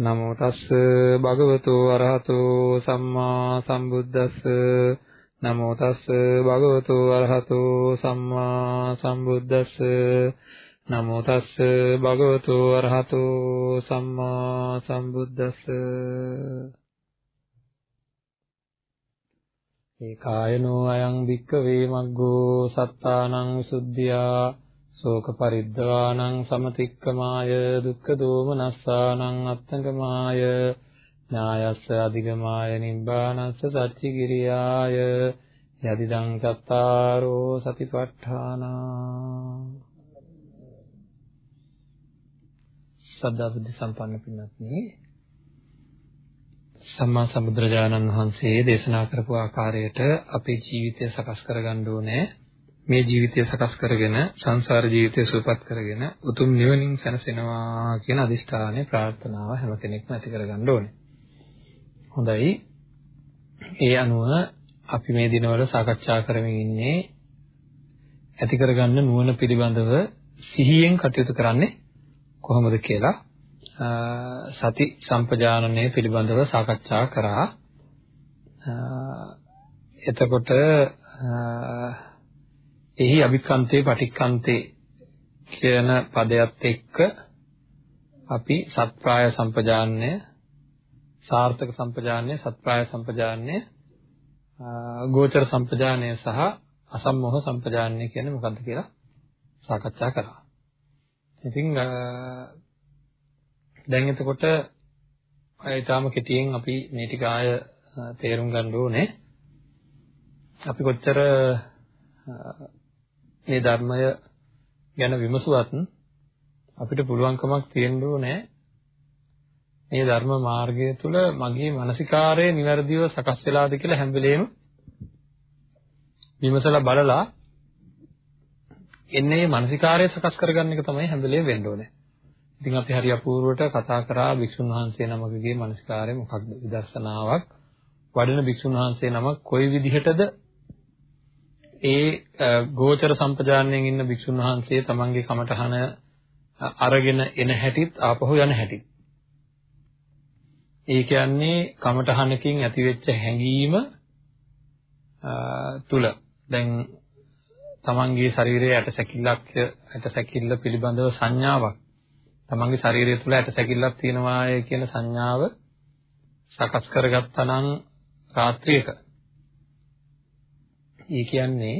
නමෝ තස්ස භගවතු අරහතෝ සම්මා සම්බුද්දස්ස. නමෝ තස්ස භගවතු අරහතෝ සම්මා සම්බුද්දස්ස. නමෝ තස්ස භගවතු අරහතෝ සම්මා සම්බුද්දස්ස. ඒකායනෝ අයං වික්කවේ මග්ගෝ සත්තානං සුද්ධියා ශෝක පරිද්දවානං සමතික්කමාය දුක්ඛ දෝමනස්සානං අත්තංගමාය ඥායස්ස අධිගමාය නිබ්බානස්ස සච්චිගිරියාය යදිදං චත්තාරෝ සතිපට්ඨානා. සද්ධා බුද්ධ සම්පන්න පින්වත්නි සම්මා සම්බුදුරජාණන් වහන්සේ දේශනා කරපු ආකාරයට අපේ ජීවිතය සකස් කරගන්න ඕනේ. මේ ජීවිතය සකස් කරගෙන සංසාර ජීවිතය සුවපත් කරගෙන උතුම් නිවනින් සැනසෙනවා කියන අදිෂ්ඨානය ප්‍රාර්ථනාව හැම කෙනෙක්ම ඇති කරගන්න ඕනේ. හොඳයි. ඒ අනුව අපි මේ දිනවල සාකච්ඡා කරමින් ඉන්නේ ඇති කරගන්න නුවණ පිළිබඳව සිහියෙන් කටයුතු කරන්නේ කොහොමද කියලා සති සම්පජානනය පිළිබඳව සාකච්ඡා කරා. එතකොට එහි අභික්ඛන්තේ පටික්ඛන්තේ කියන පදයට එක්ක අපි සත්‍ප්‍රාය සම්පජාන්‍ය සාර්ථක සම්පජාන්‍ය සත්‍ප්‍රාය සම්පජාන්‍ය ගෝචර සම්පජාන්‍ය සහ අසම්මෝහ සම්පජාන්‍ය කියන්නේ මොකක්ද කියලා සාකච්ඡා කරා. ඉතින් දැන් එතකොට ඊටාම කෙටියෙන් අපි මේ ටික ආය තේරුම් ගන්න ඕනේ. අපි කොච්චර මේ ධර්මය ගැන විමසුවත් අපිට පුළුවන්කමක් තියෙන්න ඕනේ. මේ ධර්ම මාර්ගය තුළ මගේ මානසිකාරය નિවර්දිව සකස් වෙලාද කියලා හැම වෙලේම විමසලා බලලා එන්නේ මානසිකාරය සකස් කරගන්න එක තමයි හැම වෙලේම වෙන්න ඕනේ. ඉතින් අපි හරි අපූර්වට කතා කරා භික්ෂුන් වහන්සේ නමකගේ මානසිකාරය මොකක්ද? විදර්ශනාවක්. වඩන භික්ෂුන් වහන්සේ නමක් කොයි විදිහටද ඒ ගෝචර සම්පජානයෙන් ඉන්න භික්ෂුන් වහන්සේ තමන්ගේ කමඨහන අරගෙන එන හැටිත් ආපහු යන හැටිත්. ඒ කියන්නේ කමඨහනකින් ඇතිවෙච්ච හැඟීම තුල. දැන් තමන්ගේ ශරීරයේ ඇටසැකිල්ලක් ඇටසැකිල්ල පිළිබඳව සංඥාවක්. තමන්ගේ ශරීරය තුල ඇටසැකිල්ලක් තියෙනවාය කියන සංඥාව සකස් කරගත්තා නම් රාත්‍රියක ඒ කියන්නේ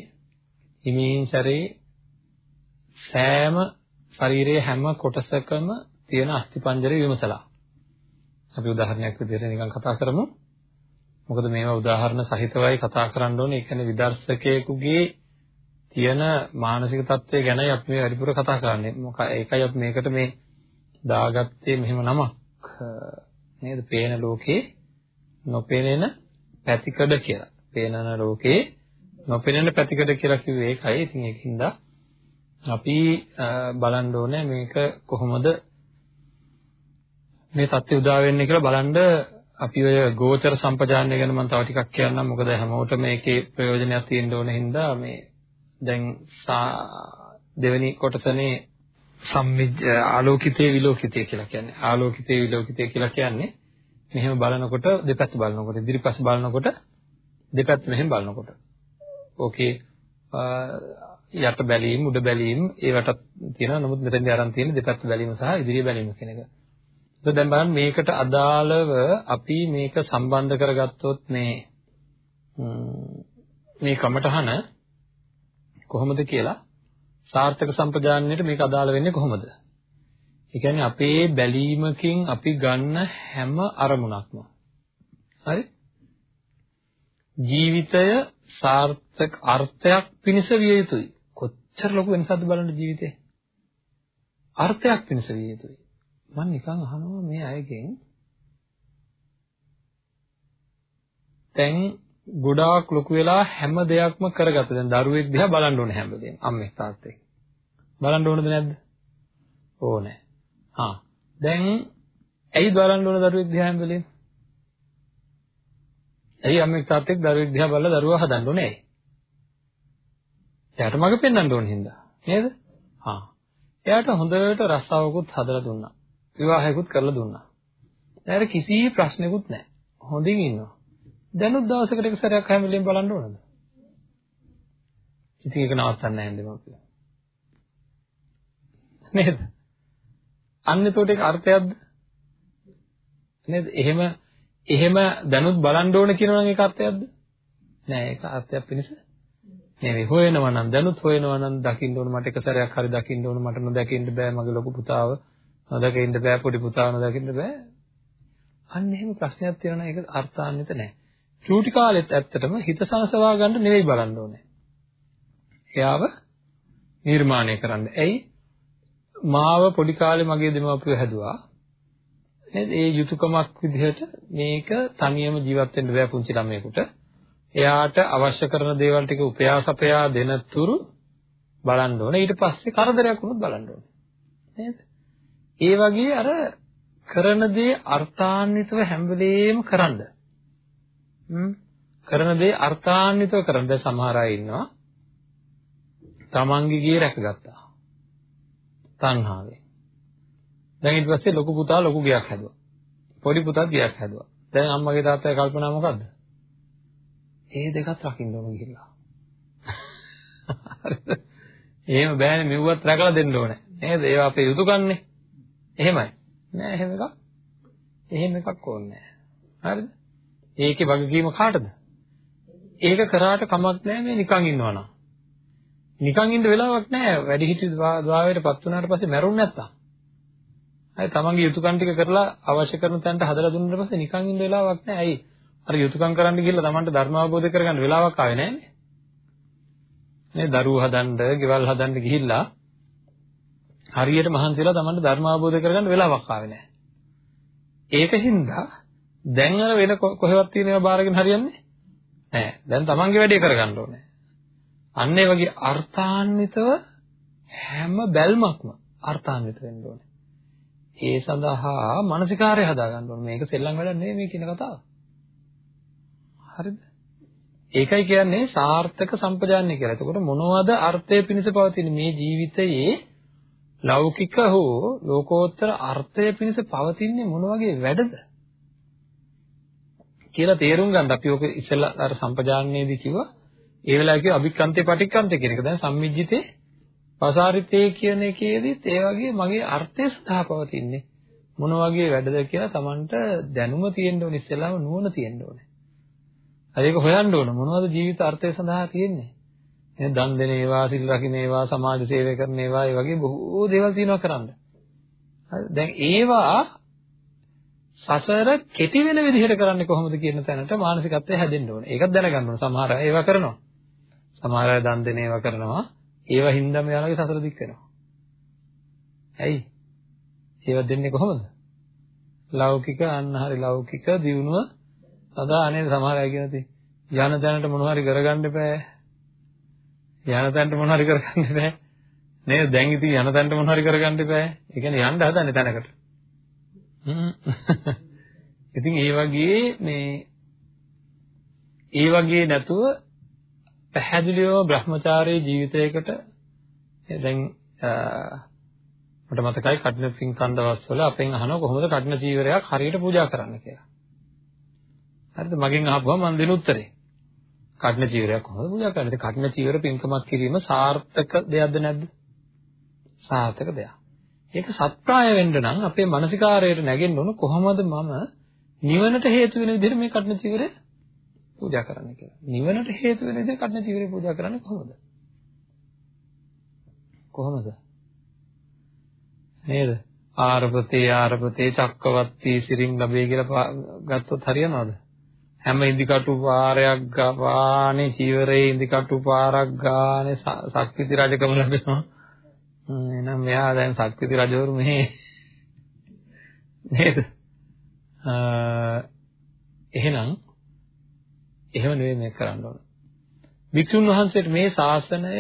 හිමින් සැරේ සෑම ශරීරයේ හැම කොටසකම තියෙන අස්ථිපංජරය විමසලා. අපි උදාහරණයක් විදිහට නිකන් කතා කරමු. මොකද මේවා උදාහරණ සහිතවයි කතා කරන්න ඕනේ. ඒ කියන්නේ විදර්ශකයෙකුගේ තියෙන මානසික තත්ත්වය ගැනයි අපි මේ වැඩිපුර කතා කරන්නේ. මොකක් ඒකයි අපි මේකට මේ දාගත්තේ මෙහෙම නමක්. නේද? පේන ලෝකේ නොපෙනෙන පැතිකඩ කියලා. පේනන ලෝකේ නොපෙනෙන පැතිකඩ කියලා කිව්වේ ඒකයි. ඉතින් ඒකින්ද අපි බලන්න ඕනේ මේක කොහොමද මේ தත්ත්වය උදා වෙන්නේ කියලා බලන්න අපි ඔය ගෝචර සම්පජාන්‍ය ගැන මම තව ටිකක් කියන්නම්. මොකද හැමෝටම මේකේ ප්‍රයෝජනයක් තියෙන්න ඕන හින්දා මේ දැන් දෙවෙනි කොටසනේ සම්මිජ් ආලෝකිතේ විලෝකිතේ කියලා කියන්නේ. ආලෝකිතේ විලෝකිතේ කියලා කියන්නේ මෙහෙම බලනකොට දෙපැත්ත බලනකොට ඉදිරිපස් බලනකොට දෙපැත්ත මෙහෙම බලනකොට ඕකේ යට බැලීම් උඩ බැලීම් ඒවට තියෙනවා. නමුත් මෙතෙන්දී අරන් තියෙන දෙපැත්ත බැලීම සහ ඉදිරිය බැලීම කියන එක. ඒක දැන් බලන්න මේකට අදාළව අපි මේක සම්බන්ධ කරගත්තොත් මේ මේ කමටහන කොහොමද කියලා සාර්ථක සම්ප්‍රදායන්නේට මේක අදාළ වෙන්නේ කොහොමද? ඒ කියන්නේ අපේ බැලීමකින් අපි ගන්න හැම අරමුණක්ම හරි ජීවිතය සාර්ථක අර්ථයක් පිණිස විය යුතුයි. කොච්චර ලොකු වෙනසක්ද බලන්න ජීවිතේ. අර්ථයක් පිණිස විය යුතුයි. මම නිකන් අහනවා මේ අයගෙන් දැන් ගොඩාක් ලොකු වෙලා හැම දෙයක්ම කරගත්තා. දැන් දරුවෙක් දිහා බලන්න ඕනේ හැමදේම. අම්මේ තාත්තේ. බලන්න ඕනද නැද්ද? ඕනේ. ආ. දැන් ඇයි බලන්න ඕන දරුවෙක් දිහා හැම වෙලේම? ඇයි අම්මෙක් තාත්තෙක් දරුවෙක් දිහා බලලා දරුවා හදන්න ඕනේ ඇයි? එයාට මග පෙන්වන්න ඕන හින්දා. නේද? හා. එයාට හොඳට රස්සාවකුත් හදලා දුන්නා. විවාහයකුත් කරලා දුන්නා. එයාට කිසි ප්‍රශ්නයක්වත් නැහැ. හොඳින් ඉන්නවා. දැනුත් දවසකට එක සැරයක් හැම වෙලෙම බලන්න ඕනද? ඉතින් ඒක නවත්තන්න නැහැ දෙමව්පිය. නේද? අන්න එතකොට ඒක අර්ථයක්ද? නේද? එහෙම එහෙම දැනුත් බලන්න ඕන කියනවා නම් ඒක අර්ථයක්ද? නෑ ඒක අර්ථයක් පිණිස නෙවෙයි. හොයනවා නම් දැනුත් හොයනවා නම් දකින්න ඕන මට එක සැරයක් හරි දකින්න ඕන මට නොදකින්න බෑ මගේ ලොකු පුතාව නොදකින්න බෑ පොඩි පුතාව නොදකින්න බෑ. අන්න එහෙම ප්‍රශ්නයක් තියෙනවා ඒක අර්ථාන්විත නෑ. චූටි කාලෙත් ඇත්තටම හිත සනසවා ගන්න නෙවෙයි බලන්න ඕනේ. එයාව නිර්මාණය කරන්න. ඇයි? මාව පොඩි කාලේ මගේ දෙමව්පියෝ හැදුවා. නේද? ඒ යුතුයකමක් විදිහට මේක තනියම ජීවත් වෙන්න බෑ පුංචි ළමයෙකුට. එයාට අවශ්‍ය කරන දේවල් ටික උපයාසපයා දෙන තුරු බලන්න ඕනේ. ඊට පස්සේ කරදරයක් වුණොත් බලන්න ඕනේ. නේද? ඒ වගේ අර කරන දේ අර්ථාන්විතව හැම වෙලේම කරන්න. හ්ම් කරන දේ අර්ථාන්විතව කරන්න. දැන් සමහර අය ඉන්නවා. තමන්ගේ ගේ රැකගත්තා. තණ්හාවෙන්. දැන් ඊට පස්සේ ලොකු පුතා ලොකු ගයක් හැදුවා. පොඩි පුතාත් ගයක් හැදුවා. දැන් අම්මගේ තාත්තගේ කල්පනා මොකද්ද? ඒ දෙකත් රකින්න ඕන ගිහිල්ලා. හරිද? එහෙම බෑනේ මෙව්වත් රැකලා දෙන්න ඕනේ. නේද? ඒවා අපේ යුතුයකන්නේ. එහෙමයි. නෑ එහෙම එකක්. එහෙම එකක් ඕනේ නෑ. හරිද? ඒකේ වගකීම කාටද? ඒක කරාට කමක් නෑ මේ නිකන් ඉන්නවනම්. නිකන් ඉන්න වෙලාවක් නෑ. වැඩි හිටි ද්වාවයටපත් වුණාට පස්සේ මැරුණ නැත්තම්. හරි තමන්ගේ යුතුයකම් ටික කරලා අවශ්‍ය කරන තැනට හදලා දුන්නාට පස්සේ නිකන් ඉන්න වෙලාවක් නෑ. ඇයි? අර යුතුයකම් කරන්න ගිහලා තමන්ට ධර්ම අවබෝධ කරගන්න වෙලාවක් ආවේ නෑනේ. මේ දරුවෝ හදන්න, ගෙවල් හදන්න ගිහිල්ලා හරියට මහන්සිලා තමන්ට ධර්ම අවබෝධ කරගන්න වෙලාවක් ආවේ නෑ. ඒකින්ද දැන් අර වෙන කොහෙවත් තියෙන ඒවා බාරගෙන හරියන්නේ නෑ. දැන් තමන්ගේ වැඩේ කරගන්න ඕනේ. අන්න ඒ වගේ අර්ථාන්විතව හැම බැල්මක්ම අර්ථාන්විත වෙන්න ඕනේ. ඒ සඳහා මානසිකාරය හදාගන්න ඕනේ. මේක සෙල්ලම් වැඩක් නෙවෙයි මේ කියන කතාව. හරිද? ඒකයි කියන්නේ සාර්ථක සම්පජාන්‍ය කියලා. එතකොට මොනවද අර්ථය පිණිස පවතින මේ ජීවිතයේ ලෞකික හෝ ලෝකෝත්තර අර්ථය පිණිස පවතින්නේ මොන වගේ වැඩද? කියලා තේරුම් ගන්න අපි ඔක ඉස්සෙල්ලා අර සම්පජාන්නයේදී කිව්වා ඒ වෙලාවේ කිව්ව අභික්කන්තේ පටික්කන්තේ කියන එක. දැන් සම්මිජ්ජිතේ පසාරිතේ කියන එකේදීත් ඒ වගේ මගේ අර්ථය සඳහා පවතින්නේ මොන වගේ වැඩද කියලා Tamanට දැනුම තියෙන්න ඕනේ ඉස්සෙල්ලාම නුවණ තියෙන්න ඕනේ. හරි ඒක හොයන්න ඕන මොනවද ජීවිත අර්ථය සඳහා තියෙන්නේ? එහෙනම් දන් දෙන ඒවා, සිල් රකින්න ඒවා, සමාජ සේවය කරන ඒවා, ඒ වගේ බොහෝ දේවල් තියෙනවා කරන්න. හරි දැන් ඒවා සසර කෙටි වෙන විදිහට කරන්නේ කොහොමද කියන තැනට මානසිකත්වය හැදෙන්න ඕනේ. ඒකත් දැනගන්න ඕනේ. සමහර අය ඒවා කරනවා. සමහර අය දන් දෙන ඒවා කරනවා. ඒවා හින්දාම යාළගේ සසර දික් වෙනවා. ඇයි? ඒවා දෙන්නේ කොහොමද? ලෞකික අන්න හරි ලෞකික දියුණුව සදා අනේ සමහර අය කියනති යන තැනට මොන හරි කරගන්න එපා. යන තැනට මොන හරි කරගන්න එපා. නේද? දැන් ඉතින් යන තැනට මොන හරි කරගන්න එපා. ඒ කියන්නේ යන්න හදන්නේ තැනකට. ඉතින් ඒ වගේ මේ ඒ වගේ නැතුව පැහැදිලිව බ්‍රහ්මචාරී ජීවිතයකට දැන් මට මතකයි කඩන පින්කම් දවස්වල අපෙන් අහනවා කොහොමද කඩන චීවරයක් හරියට පූජා කරන්න කියලා. හරිද? මගෙන් අහපුවා මම දෙන උත්තරේ. කඩන චීවරයක් කොහොමද පූජා කරන්නේ? කඩන චීවර පින්කමක් කිරීම සාර්ථක දෙයක්ද නැද්ද? සාර්ථක දෙයක්. ඒක සත්‍යය වෙන්න නම් අපේ මානසිකාරයට නැගෙන්න ඕන කොහොමද මම නිවනට හේතු වෙන විදිහට මේ කඩන චීවරය පූජා කරන්න කියලා. නිවනට හේතු වෙන විදිහට කඩන චීවරය පූජා කරන්නේ කොහොමද? කොහොමද? නේද? ආරපතේ ආරපතේ චක්කවර්ති සිරින් ලැබේ කියලා ගත්තොත් හරියනවද? හැම ඉදිකටු පාරයක් ගානේ චීවරේ ඉදිකටු පාරක් ගානේ ශක්තිති රජකම ලැබෙනවා. එහෙනම් මෙයා දැන් ශක්තිති රජවරු මෙහි නේද? එහෙනම් එහෙම නෙවෙයි මේක කරන්න ඕන. භික්ෂුන් වහන්සේට මේ ශාසනය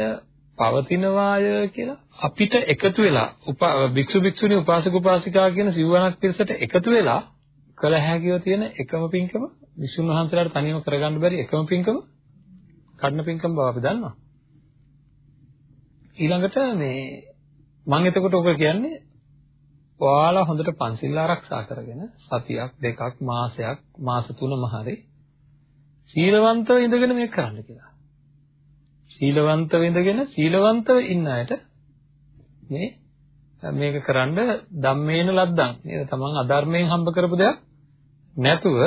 පවතිනවාය කියලා අපිට එකතු වෙලා භික්ෂු භික්ෂුණී උපාසක උපාසිකා කියන සිව්වණක් පිරිසට එකතු වෙලා කළ හැකිව තියෙන එකම පින්කම විසුණු වහන්සේලාට තනියම කරගන්න බැරි එකම පින්කම කඩන පින්කම බව අපි දන්නවා. ඊළඟට මේ මම එතකොට ඔක කියන්නේ ඔයාලා හොඳට පන්සිල් ආරක්ෂා කරගෙන සතියක් දෙකක් මාසයක් මාස තුනම හරි සීලවන්තව ඉඳගෙන මේක කරන්න කියලා. සීලවන්තව ඉඳගෙන සීලවන්තව ඉන්න අයට මේ මේක කරන්න ධම්මේන ලද්දන් නේද? තමන් අධර්මයෙන් හම්බ කරපු දෙයක් නැතුව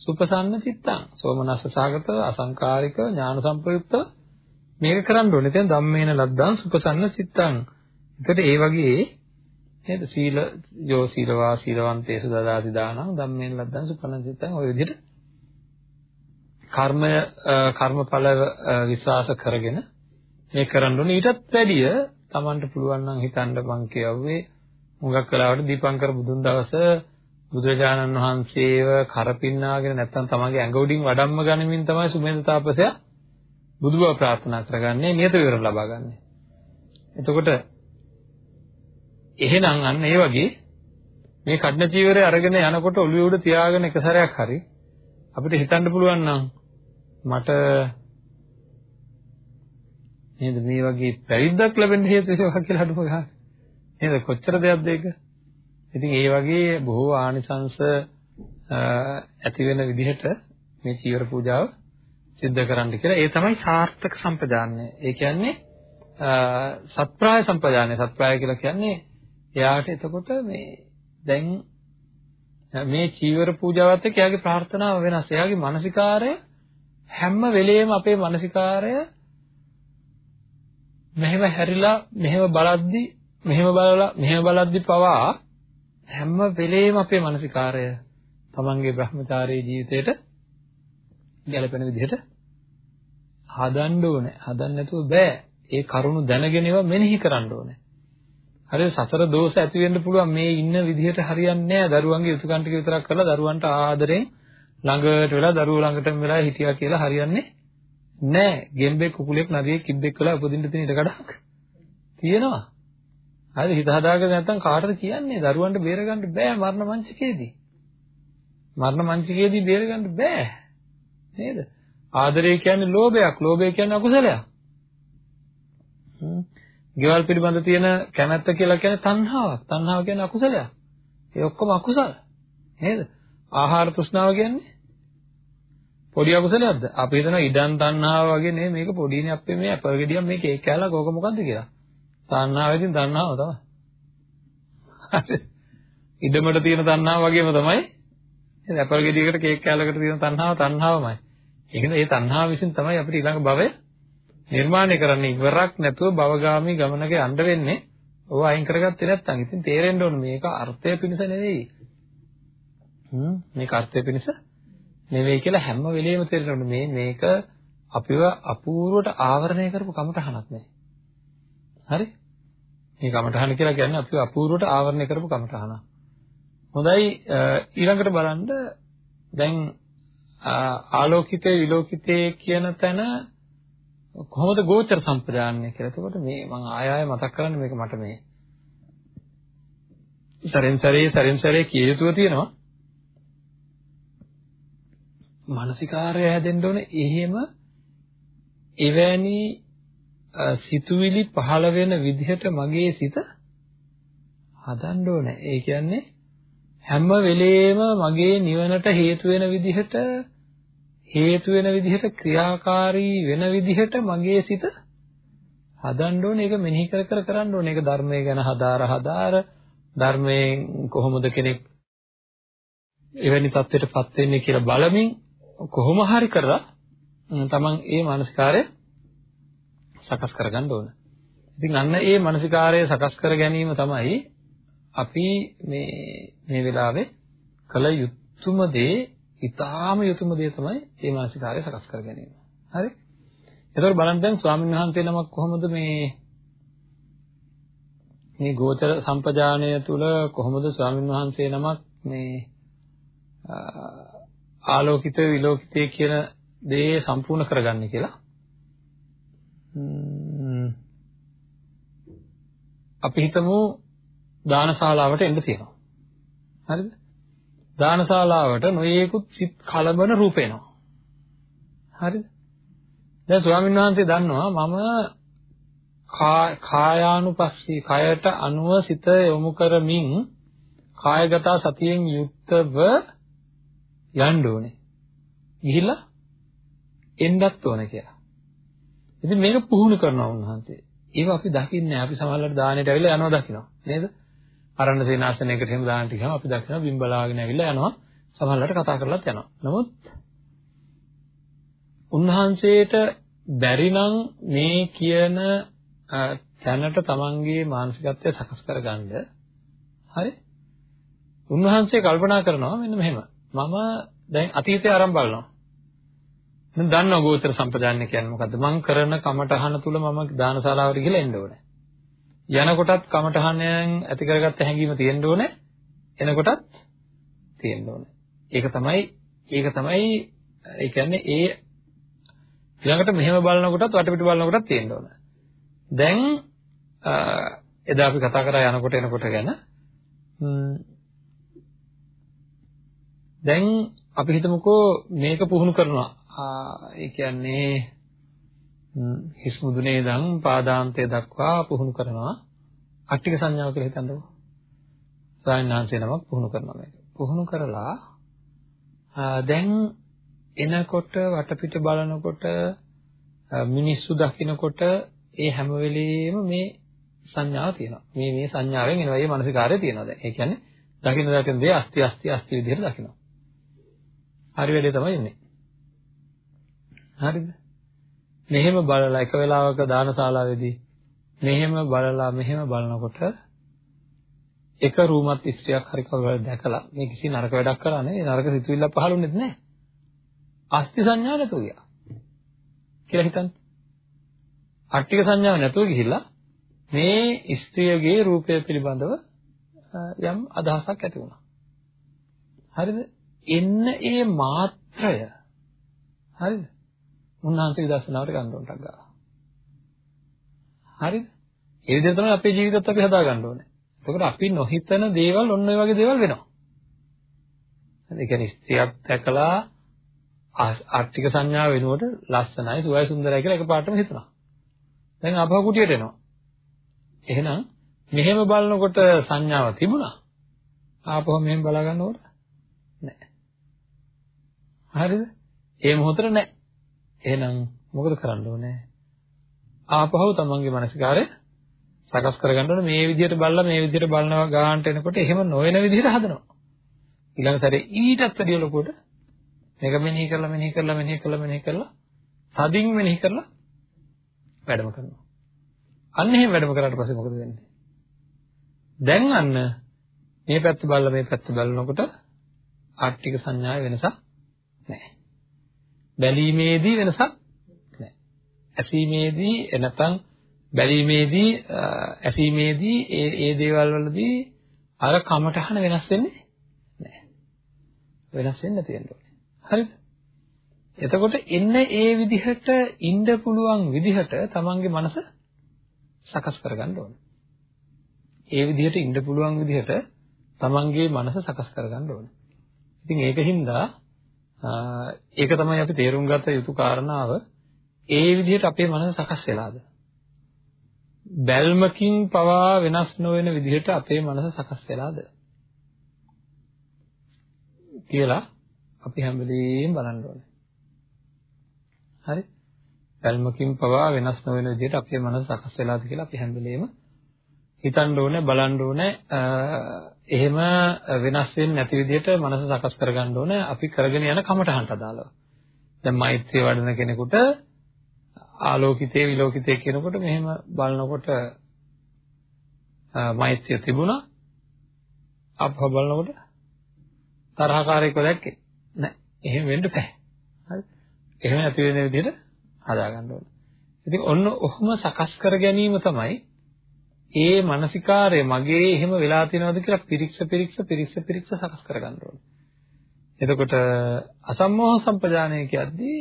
සුපසන්න චිත්තං සෝමනස්ස සාගත අසංකාරික ඥාන සම්ප්‍රයුක්ත මේක කරන්න ඕනේ. දැන් ධම්මේන ලද්දං සුපසන්න චිත්තං. ඒකට ඒ වගේ නේද සීල යෝ සීලවා සීලවන්තේසු දදාති දානං ධම්මේන ලද්දං සුපසන්න චිත්තං ඔය විදිහට කර්මය කර්මඵල විශ්වාස කරගෙන මේ කරන්න ඕනේ. ඊටත් වැඩිය Tamanට පුළුවන් නම් හිතන්න මං කියවුවේ මුගක් වෙලාවට දීපංකර බුදුන් දවස බුදුරජාණන් වහන්සේව කරපින්නාගෙන නැත්නම් තමන්ගේ ඇඟ උඩින් වඩම්ම ගනිමින් තමයි සුමේද තාපසයා බුදුබව ප්‍රාර්ථනා කරගන්නේ නියත විවරණ ලබා ගන්න. එතකොට එහෙනම් අන්න ඒ වගේ මේ කඩන චීවරය අරගෙන යනකොට ඔළුවේ උඩ තියාගෙන එක සැරයක් හරි අපිට හිතන්න පුළුවන් නම් මට නේද මේ වගේ පැවිද්දක් ලැබෙන්න හේතු වෙනවා කියලා අඩුම ගන්න. නේද කොච්චර දෙයක්ද ඒක? ඉතින් ඒ වගේ බොහෝ ආනිසංස ඇති වෙන විදිහට මේ චීවර පූජාව සිද්ධ කරන්න කියලා. ඒ තමයි සාර්ථක සම්පදානය. ඒ කියන්නේ සත්ප්‍රාය සම්පදානය. සත්ප්‍රාය කියලා කියන්නේ එයාට එතකොට මේ දැන් මේ චීවර පූජාවත් එක්ක එයාගේ ප්‍රාර්ථනාව වෙනස්. එයාගේ මානසිකාරය හැම වෙලෙම අපේ මානසිකාරය මෙහෙම හැරිලා මෙහෙම බලද්දි මෙහෙම බලලා මෙහෙම බලද්දි පවා හැම වෙලේම අපේ මානසිකාරය තමන්ගේ Brahmachari ජීවිතේට ගැලපෙන විදිහට හදන්න ඕනේ. හදන්න නැතුව බෑ. ඒ කරුණු දැනගෙන ඒවා මෙනෙහි කරන්න ඕනේ. හරිද? සසර දෝෂ ඇති වෙන්න පුළුවන් මේ ඉන්න විදිහට හරියන්නේ නැහැ. දරුවන්ගේ යුතුයකම් ටික විතරක් කරලා දරුවන්ට ආදරෙන් ළඟට වෙලා දරුවෝ ළඟටම වෙලා හිටියා කියලා හරියන්නේ නැහැ. ගෙම්බෙක් කුකුලෙක් නදියෙක් කිබ්බෙක් වෙලා උපදින්න තියෙන ඉඩ කඩක් තියෙනවා. හරි හිත හදාගෙන නැත්නම් කාටද කියන්නේ දරුවන්ට බේරගන්න බෑ මරණ මංචකයේදී. මරණ මංචකයේදී බේරගන්න බෑ. නේද? ආදරය කියන්නේ ලෝභයක්, ලෝභය කියන්නේ අකුසලයක්. හ්ම්. ගෙවල් පිළිබඳ තියෙන කැමැත්ත කියලා කියන්නේ තණ්හාවක්. තණ්හාව කියන්නේ අකුසලයක්. ඒ ඔක්කොම අකුසල. නේද? ආහාර තෘෂ්ණාව කියන්නේ පොඩි අකුසලයක්ද? අපි හිතනවා ඉඩම් තණ්හාව වගේ නේ මේක පොඩිනේ අපේ මේ ඇපල් ගෙඩියක් මේ කේක් කෑල්ලක් ඕක මොකද්ද කියලා. තණ්හාවෙන් තණ්හාව තමයි. ඉඩමට තියෙන තණ්හාව වගේම තමයි නේද? ඇපල් ගෙඩියකට කේක් කෑල්ලකට තියෙන තණ්හාව තණ්හාවමයි. ඒකනේ මේ තණ්හාව විසින් තමයි අපිට ඊළඟ භවය නිර්මාණය කරන්න ඉවරක් නැතුව භවගාමී ගමනක යන්න වෙන්නේ. ඕව අයින් කරගත්තේ නැත්නම් ඉතින් තේරෙන්න ඕන මේක අර්ථය පිණිස නෙවෙයි. හ්ම් මේක අර්ථය පිණිස නෙවෙයි කියලා හැම වෙලෙම තේරෙන්න ඕන මේ මේක අපිව අපූර්වට ආවරණය කරපු කමටහනක් නේ. හරි? මේ කමඨහන කියලා කියන්නේ අපිව අපූර්වට ආවරණය කරපු කමඨහන. හොඳයි ඊළඟට බලන්න දැන් ආලෝකිතේ විලෝකිතේ කියන තැන කොහොමද ගෝචර සම්ප්‍රදානය කියලා. එතකොට මේ මම ආය ආය මතක් කරන්නේ මේක මට මේ සරෙන් සරේ සරෙන් සරේ කිය යුතුව තියෙනවා. මානසිකාරය හැදෙන්න ඕනේ එහෙම එවැනි සිතුවිලි පහළ වෙන විදිහට මගේ සිත හදන්න ඕනේ. ඒ කියන්නේ හැම වෙලේම මගේ නිවනට හේතු වෙන විදිහට හේතු වෙන විදිහට ක්‍රියාකාරී වෙන විදිහට මගේ සිත හදන්න ඕනේ. ඒක මෙනෙහි කර කර කරන්න ඕනේ. ඒක ධර්මය ගැන හදාර හදාර ධර්මයෙන් කොහොමද කෙනෙක් එවැනි තත්ත්වයකටපත් වෙන්නේ කියලා බලමින් කොහොම හරි කරලා තමන් ඒ මානසිකාරය සකස් කරගන්න ඕන. ඉතින් අන්න ඒ මානසිකාරය සකස් කර ගැනීම තමයි අපි මේ මේ වෙලාවේ කළ යුතුම දේ, ඊටාම යුතුම දේ තමයි මේ මානසිකාරය සකස් කර ගැනීම. හරි? එතකොට බලන්න දැන් ස්වාමීන් වහන්සේ නමක් කොහොමද මේ මේ ගෝචර සම්පජානය තුල කොහොමද ස්වාමීන් වහන්සේ නමක් මේ ආලෝකිත විලෝකිතය කියන දේ සම්පූර්ණ කරගන්නේ කියලා අපි හිතමු දානශාලාවට එන්න තියෙනවා. හරිද? දානශාලාවට නොයේකුත් සිත් කලබන රූප එනවා. හරිද? දැන් ස්වාමීන් වහන්සේ දන්නවා මම කායානුපස්සී කයට අනුව සිත යොමු කරමින් කායගත සතියෙන් යුක්තව යන්න ඕනේ. ගිහිල්ලා එන්නත් ඕනේ කියලා. ඉතින් මේක පුහුණු කරනවා උන්වහන්සේ. ඒක අපි දකින්නේ අපි සමහරවිට දානෙට ඇවිල්ලා යනවා දකිනවා. නේද? අරණ සේනාසනයකට එහෙම දාන්න ගියාම අපි දකිනවා බිම් බලාගෙන ඇවිල්ලා යනවා. සමහරවිට කතා කරලාත් යනවා. නමුත් උන්වහන්සේට බැරි නම් මේ කියන තැනට තමන්ගේ මානසිකත්වය සකස් කරගන්න හරි? උන්වහන්සේ කල්පනා කරනවා මෙන්න මෙහෙම. මම දැන් අතීතය ආරම්භ බලනවා මම දන්නවා ගෝත්‍ර සම්ප්‍රදාය කියන්නේ මොකද්ද? මම කරන කමටහන තුල මම දානශාලාවට ගිහලා එන්න ඕනේ. යනකොටත් කමටහනෙන් ඇති කරගත්ත හැඟීම තියෙන්න ඕනේ. එනකොටත් තියෙන්න ඕනේ. ඒක තමයි ඒක තමයි ඒ කියන්නේ ඒ ඊළඟට මෙහෙම බලනකොටත් වටපිට බලනකොටත් තියෙන්න ඕනේ. දැන් එදා අපි කතා කරා යනකොට එනකොට ගැන. දැන් අපි හිතමුකෝ මේක පුහුණු කරනවා. ඒ කියන්නේ හිස් මුදුනේ ඉඳන් පාදාන්තය දක්වා පුහුණු කරනවා. අට්ටික සංඥාව කියලා හිතන්නකෝ. සායනාංශේ නමක් පුහුණු කරනවා මේක. පුහුණු කරලා දැන් එනකොට වටපිට බලනකොට මිනිස්සු දකින්නකොට ඒ හැම වෙලෙම මේ සංඥාව තියෙනවා. මේ මේ සංඥාවෙන් එනවා. මේ මානසිකාරය තියෙනවා දැන්. ඒ කියන්නේ දකින්න දකින්න දේ අස්ති අස්ති අස්ති විදිහට දකිනවා. හරි වෙලේ තමයි ඉන්නේ. හරිද? මෙහෙම බලලා එක වෙලාවක දානශාලාවේදී මෙහෙම බලලා මෙහෙම බලනකොට එක රූමත් ස්ත්‍රියක් හරි කවුරුහරි දැකලා මේ කිසි නරක වැඩක් කරා නේ නරක සිතුවිල්ලක් පහළුනේ නැහැ. අස්ති සංඥා නැතුව ගියා. කියලා හිතන්න. අට්ටික සංඥාව නැතුව ගිහිල්ලා මේ ස්ත්‍රියගේ රූපය පිළිබඳව යම් අදහසක් ඇති වුණා. හරිද? එන්න ඒ මාත්‍රය හරිද? උන්වහන්සේ විදර්ශනාවට ගන්න උන්ටක් ගාවා. හරිද? ඒ විදිහට තමයි අපේ ජීවිතත් අපි හදා ගන්න ඕනේ. එතකොට අපි නොහිතන දේවල් ඔන්න ඔය වගේ දේවල් වෙනවා. ඒ කියන්නේ ස්ත්‍රියක් දැකලා ආර්ථික සංඥා වෙනුවට ලස්සනයි, සුවයි, සුන්දරයි කියලා එකපාරටම හිතනවා. දැන් ආපහු කුටියට එනවා. එහෙනම් මෙහෙම බලනකොට සංඥාව තිබුණා. ආපහු මෙහෙම බලා ගන්නකොට නැහැ. හරිද? ඒ මොහොතේ නැහැ. එහෙනම් මොකද කරන්න ඕනේ? ආපහු තමන්ගේ මානසිකාරය සකස් කරගන්න ඕනේ මේ විදිහට බලලා මේ විදිහට බලනවා ගානට එනකොට එහෙම නොවන විදිහට හදනවා. ඊළඟ සැරේ ඊටත් වැඩිය ලොකුවට මේක මෙනෙහි කරලා මෙනෙහි කරලා මෙනෙහි කරලා මෙනෙහි කරලා තදින් මෙනෙහි කරලා වැඩම කරනවා. අන්න එහෙම වැඩම කරාට පස්සේ මොකද වෙන්නේ? දැන් අන්න මේ පැත්ත බලලා මේ පැත්ත බලනකොට ආර්ථික සංඥාවේ වෙනසක් නැහැ. බැලීමේදී වෙනසක් නැහැ. ඇසීමේදී නැත්නම් බැලීමේදී ඇසීමේදී ඒ ඒ දේවල් වලදී අර කමටහන වෙනස් වෙන්නේ නැහැ. වෙනස් වෙන්න තියෙනවා. හරිද? එතකොට එන්න ඒ විදිහට ඉන්න පුළුවන් විදිහට තමන්ගේ මනස සකස් කරගන්න ඕනේ. ඒ විදිහට ඉන්න පුළුවන් විදිහට තමන්ගේ මනස සකස් කරගන්න ඕනේ. ඉතින් ඒකින්ද ඒක තමයි අපි තේරුම් ගත යුතු කාරණාව. ඒ විදිහට අපේ මනස සකස් වෙලාද? බැල්මකින් පවා වෙනස් නොවන විදිහට අපේ මනස සකස් වෙලාද? කියලා අපි හැම වෙලෙම බලන්න ඕනේ. හරි බැල්මකින් පවා වෙනස් නොවන විදිහට අපේ මනස සකස් වෙලාද කියලා අපි හැම වෙලෙම හිතන්න ඕනේ බලන්න ඕනේ. එහෙම වෙනස් වෙන්නේ නැති විදිහට මනස සකස් කරගන්න ඕනේ. අපි කරගෙන යන කමටහන්ට අදාළව. දැන් මෛත්‍රිය වඩන කෙනෙකුට ආලෝකිතේ විලෝකිතේ කියනකොට මෙහෙම බලනකොට මෛත්‍රිය තිබුණා. අපහ බලනකොට තරහකාරයෙක්ව දැක්කේ නැහැ එහෙම වෙන්න බෑ. හරි. එහෙම නැති වෙන විදිහට හදාගන්න ඕනේ. ඉතින් ඔන්න ඔහොම සකස් කර ගැනීම තමයි ඒ මානසිකාරය මගේ එහෙම වෙලා තියෙනවද කියලා පිරික්ස පිරික්ස පිරික්ස පිරික්ස සකස් කරගන්න ඕනේ. එතකොට අසම්මෝහ සම්පජානය කියද්දී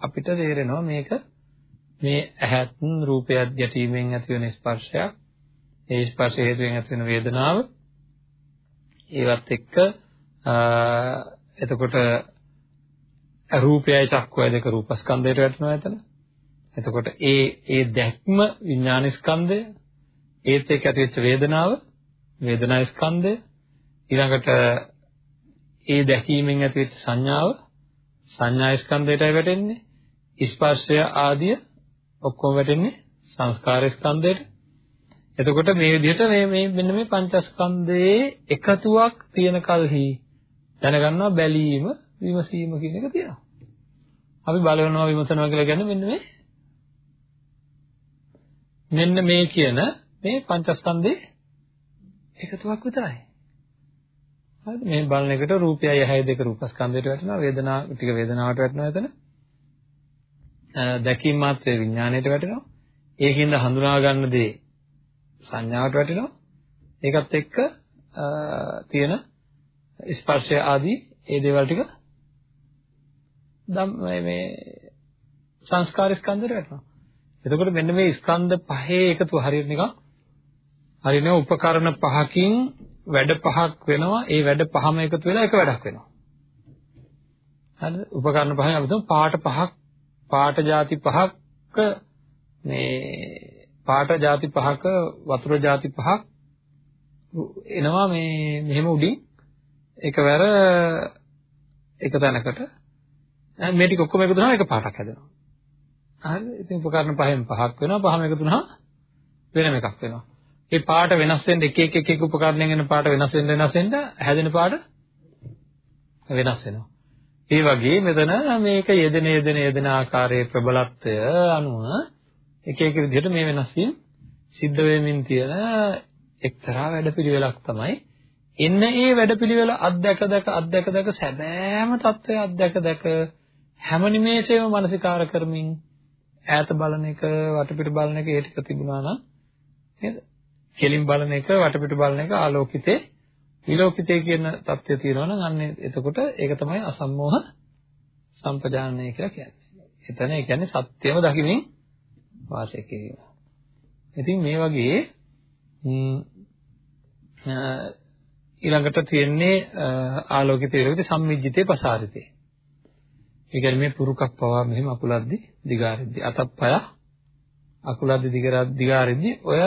අපිට තේරෙනවා මේක මේ ඇහත් රූපයක් ගැටීමෙන් ඇති වෙන ස්පර්ශයක් ඒ ස්පර්ශ හේතුවෙන් ඇති වෙන වේදනාව ඒවත් එක්ක එතකොට රූපයයි චක්කයයි දෙක රූපස්කන්ධයට වැටෙනවා එතන. එතකොට ඒ ඒ දැක්ම විඥාන ස්කන්ධය ඒත් එක්ක ඇතිවෙච්ච වේදනාව වේදනා ස්කන්ධය ඊළඟට ඒ දැකීමෙන් ඇතිවෙච්ච සංඥාව සංඥා ස්කන්ධයටයි වැටෙන්නේ. ස්පර්ශය ආදිය ඔක්කොම වැටෙන්නේ සංස්කාර ස්කන්ධයට එතකොට මේ විදිහට මේ මේ මෙන්න මේ පංචස්කන්ධයේ එකතුවක් තියෙන කල්හි දැනගන්නවා බැලීම විමසීම කියන එක තියෙනවා. අපි බලනවා විමසනවා කියලා කියන්නේ මෙන්න මේ. මෙන්න මේ කියන මේ පංචස්කන්ධේ එකතුවක් විතරයි. හරිද? මේ බලන එකට රූපයයි ඇහැයි දෙක රූපස්කන්ධයට වැටෙනවා වේදනා ටික වේදනාවට වැටෙනවා එතන. දැකීම මාත්‍රේ විඥාණයට වැටෙනවා. ඒකින්ද හඳුනා ගන්න දේ සංඥාවට වැටෙනවා. ඒකත් එක්ක තියෙන ස්පර්ශය ආදී ඒ දේවල් ටික මේ සංස්කාර ස්කන්ධයට වැටෙනවා. එතකොට මෙන්න මේ ස්කන්ධ පහේ එකතුව හරියට නිකන් හරිනේ උපකරණ පහකින් වැඩ පහක් වෙනවා. ඒ වැඩ පහම එකතු වෙලා එක වැඩක් වෙනවා. හරිද? උපකරණ පහෙන් අපි තුන් පාට පහක් පාට ಜಾති පහක මේ පාට ಜಾති පහක වතුර ಜಾති පහක් එනවා මේ මෙහෙම උඩින් එකවර එක තැනකට මේ ටික ඔක්කොම එකතු වුණාම එක පාටක් හැදෙනවා. හරිද? ඉතින් උපකරණ පහෙන් පහක් වෙනවා. පහම එකතු වුණාම වෙනම එකක් වෙනවා. ඒ පාට වෙනස් වෙන්න එක එක එක එක උපකරණයෙන් එන පාට වෙනස් වෙන්න වෙනස් වෙන්න හැදෙන පාට වෙනස් වෙනවා. ඒ වගේ මෙතන මේක යෙදෙන යෙදෙන යෙදෙන ආකාරයේ ප්‍රබලත්වය අනුව එක එක විදිහට මේ වෙනස් වීම සිද්ධ වෙමින් තියෙන එක්තරා වැඩපිළිවෙලක් තමයි එන්න ඒ වැඩපිළිවෙල අධ්‍යක දැක අධ්‍යක දැක සැබෑම தත්ත්වය අධ්‍යක දැක හැම නිමේෂෙම මානසිකාර කරමින් ඈත බලන එක වටපිට බලන එක ඒ ටික තිබුණා නම් නේද? කෙලින් බලන එක වටපිට බලන එක ආලෝකිතේ විලෝකිතේ කියන தත්ත්වය තියෙනවා නම් අන්න එතකොට ඒක තමයි අසම්මෝහ සම්පජානනය කියලා කියන්නේ. එතන ඒ කියන්නේ සත්‍යම දකිමින් වාසය කිරීම. ඉතින් මේ වගේ ඊළඟට තියෙන්නේ ආලෝකිත විරෝධි සම්මිජ්ජිතේ පසාරිතේ. ඒ කියන්නේ මේ පුරුකක් පවා මෙහෙම අකුලද්දි දිගාරිද්දි අතප්පය අකුලද්දි දිගාරිද්දි ඔය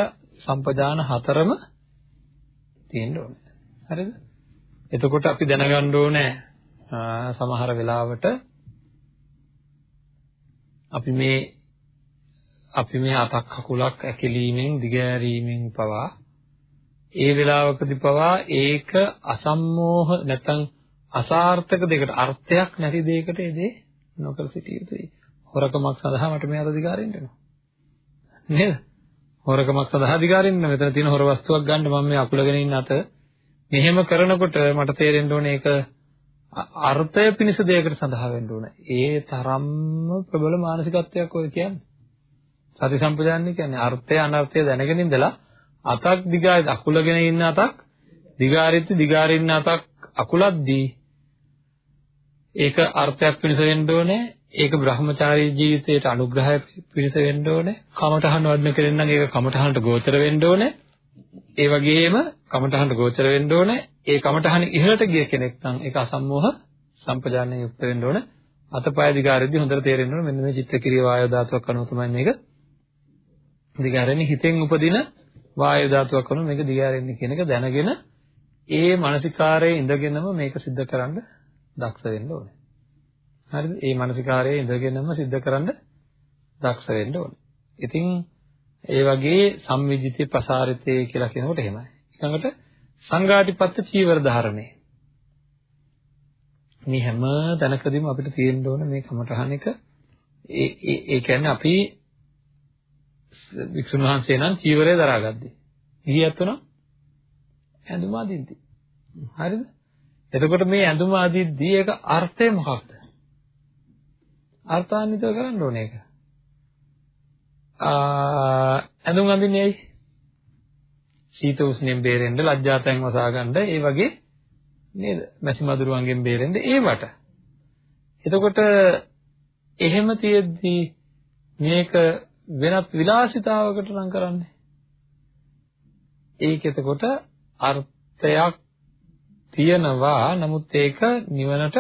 සම්පජාන හතරම තියෙන්න ඕනේ. හරිද? එතකොට අපි දැනගන්න ඕනේ සමහර වෙලාවට අපි මේ අපි මේ අතක් කකුලක් ඇකිලීමෙන් දිගෑරීමෙන් පවා ඒ වෙලාවකදී පවා ඒක අසම්මෝහ නැත්නම් අසාර්ථක දෙයකට අර්ථයක් නැති දෙයකට එදේ නොකර සිටිය යුතුයි. හොරකමක් සඳහා මට මේ අත දිගාරින්න වෙනවා. නේද? හොරකමක් සඳහා දිගාරින්න මෙතන තියෙන හොර වස්තුවක් ගන්න මම මේ අකුලගෙන ඉන්න අත මෙහෙම කරනකොට මට තේරෙන්න ඕනේ ඒක අර්ථය පිණිස දෙයකට සඳහා වෙන්න ඕනේ. ඒ තරම්ම ප්‍රබල මානසිකත්වයක් ඔය කියන්නේ. සති සම්පජාන්නේ කියන්නේ අර්ථය අනර්ථය දැනගෙන ඉඳලා අතක් දිගා අකුලගෙන ඉන්න අතක් දිගාරිත් දිගාරින්න අතක් අකුලක්දී ඒක අර්ථයක් පිණිස වෙන්න ඕනේ ඒක බ්‍රහ්මචාරී ජීවිතයට අනුග්‍රහය පිණිස වෙන්න ඕනේ කමඨහන වඩන කෙනෙක් නම් ඒක කමඨහනට ගෝචර වෙන්න ඕනේ ඒ වගේම කමඨහනට ගෝචර වෙන්න ඕනේ ඒ කමඨහන ඉහළට ගිය කෙනෙක් නම් ඒක අසම්මෝහ සම්පජානනය යුක්ත වෙන්න ඕනේ අතපය දිගාරෙද්දී හොඳට තේරෙන්න ඕනේ මෙන්න මේ චිත්තක්‍රිය වායෝ ධාතුවක් අනුව තමයි මේක දිගාරෙන්නේ හිතෙන් උපදින වායු ධාතුවක් වුණා මේක දිගහැරෙන්නේ කියන එක දැනගෙන ඒ මානසිකාරයේ ඉඳගෙනම මේක सिद्ध කරන්න දක්ෂ වෙන්න ඕනේ. හරිද? මේ මානසිකාරයේ ඉඳගෙනම සිද්ධ කරන්න දක්ෂ වෙන්න ඕනේ. ඉතින් ඒ වගේ සම්විජිතේ ප්‍රසාරිතේ කියලා කියනකොට එහෙමයි. ඊළඟට සංඝාටිපත්ත චීවර ධාරණේ. මේ හැම තැනකදීම අපිට තියෙන්න ඕන මේ කමඨහන එක ඒ ඒ කියන්නේ අපි වික්ෂුන් වහන්සේ නම් චීවරය දරාගද්දී. ගියත් උනා ඇඳුම අදින්දී. හරිද? එතකොට මේ ඇඳුම අදින්දී ඒක අර්ථය මොකක්ද? අර්ථාන්විතව කරන්න ඕනේ ඒක. ආ ඇඳුම් අඳින්නේ ඇයි? සීත උෂ්ණයෙන් බේරෙන්න, ලැජ්ජාතෙන් වසා ගන්න, ඒ වගේ නේද? මැසි මදුරුවන්ගෙන් බේරෙන්න ඒවට. එතකොට එහෙම තියෙද්දි මේක වෙනත් විලාසිතාවකට නම් කරන්නේ. ඒක එතකොට අර්ථයක් තියෙනවා නමුත් ඒක නිවනට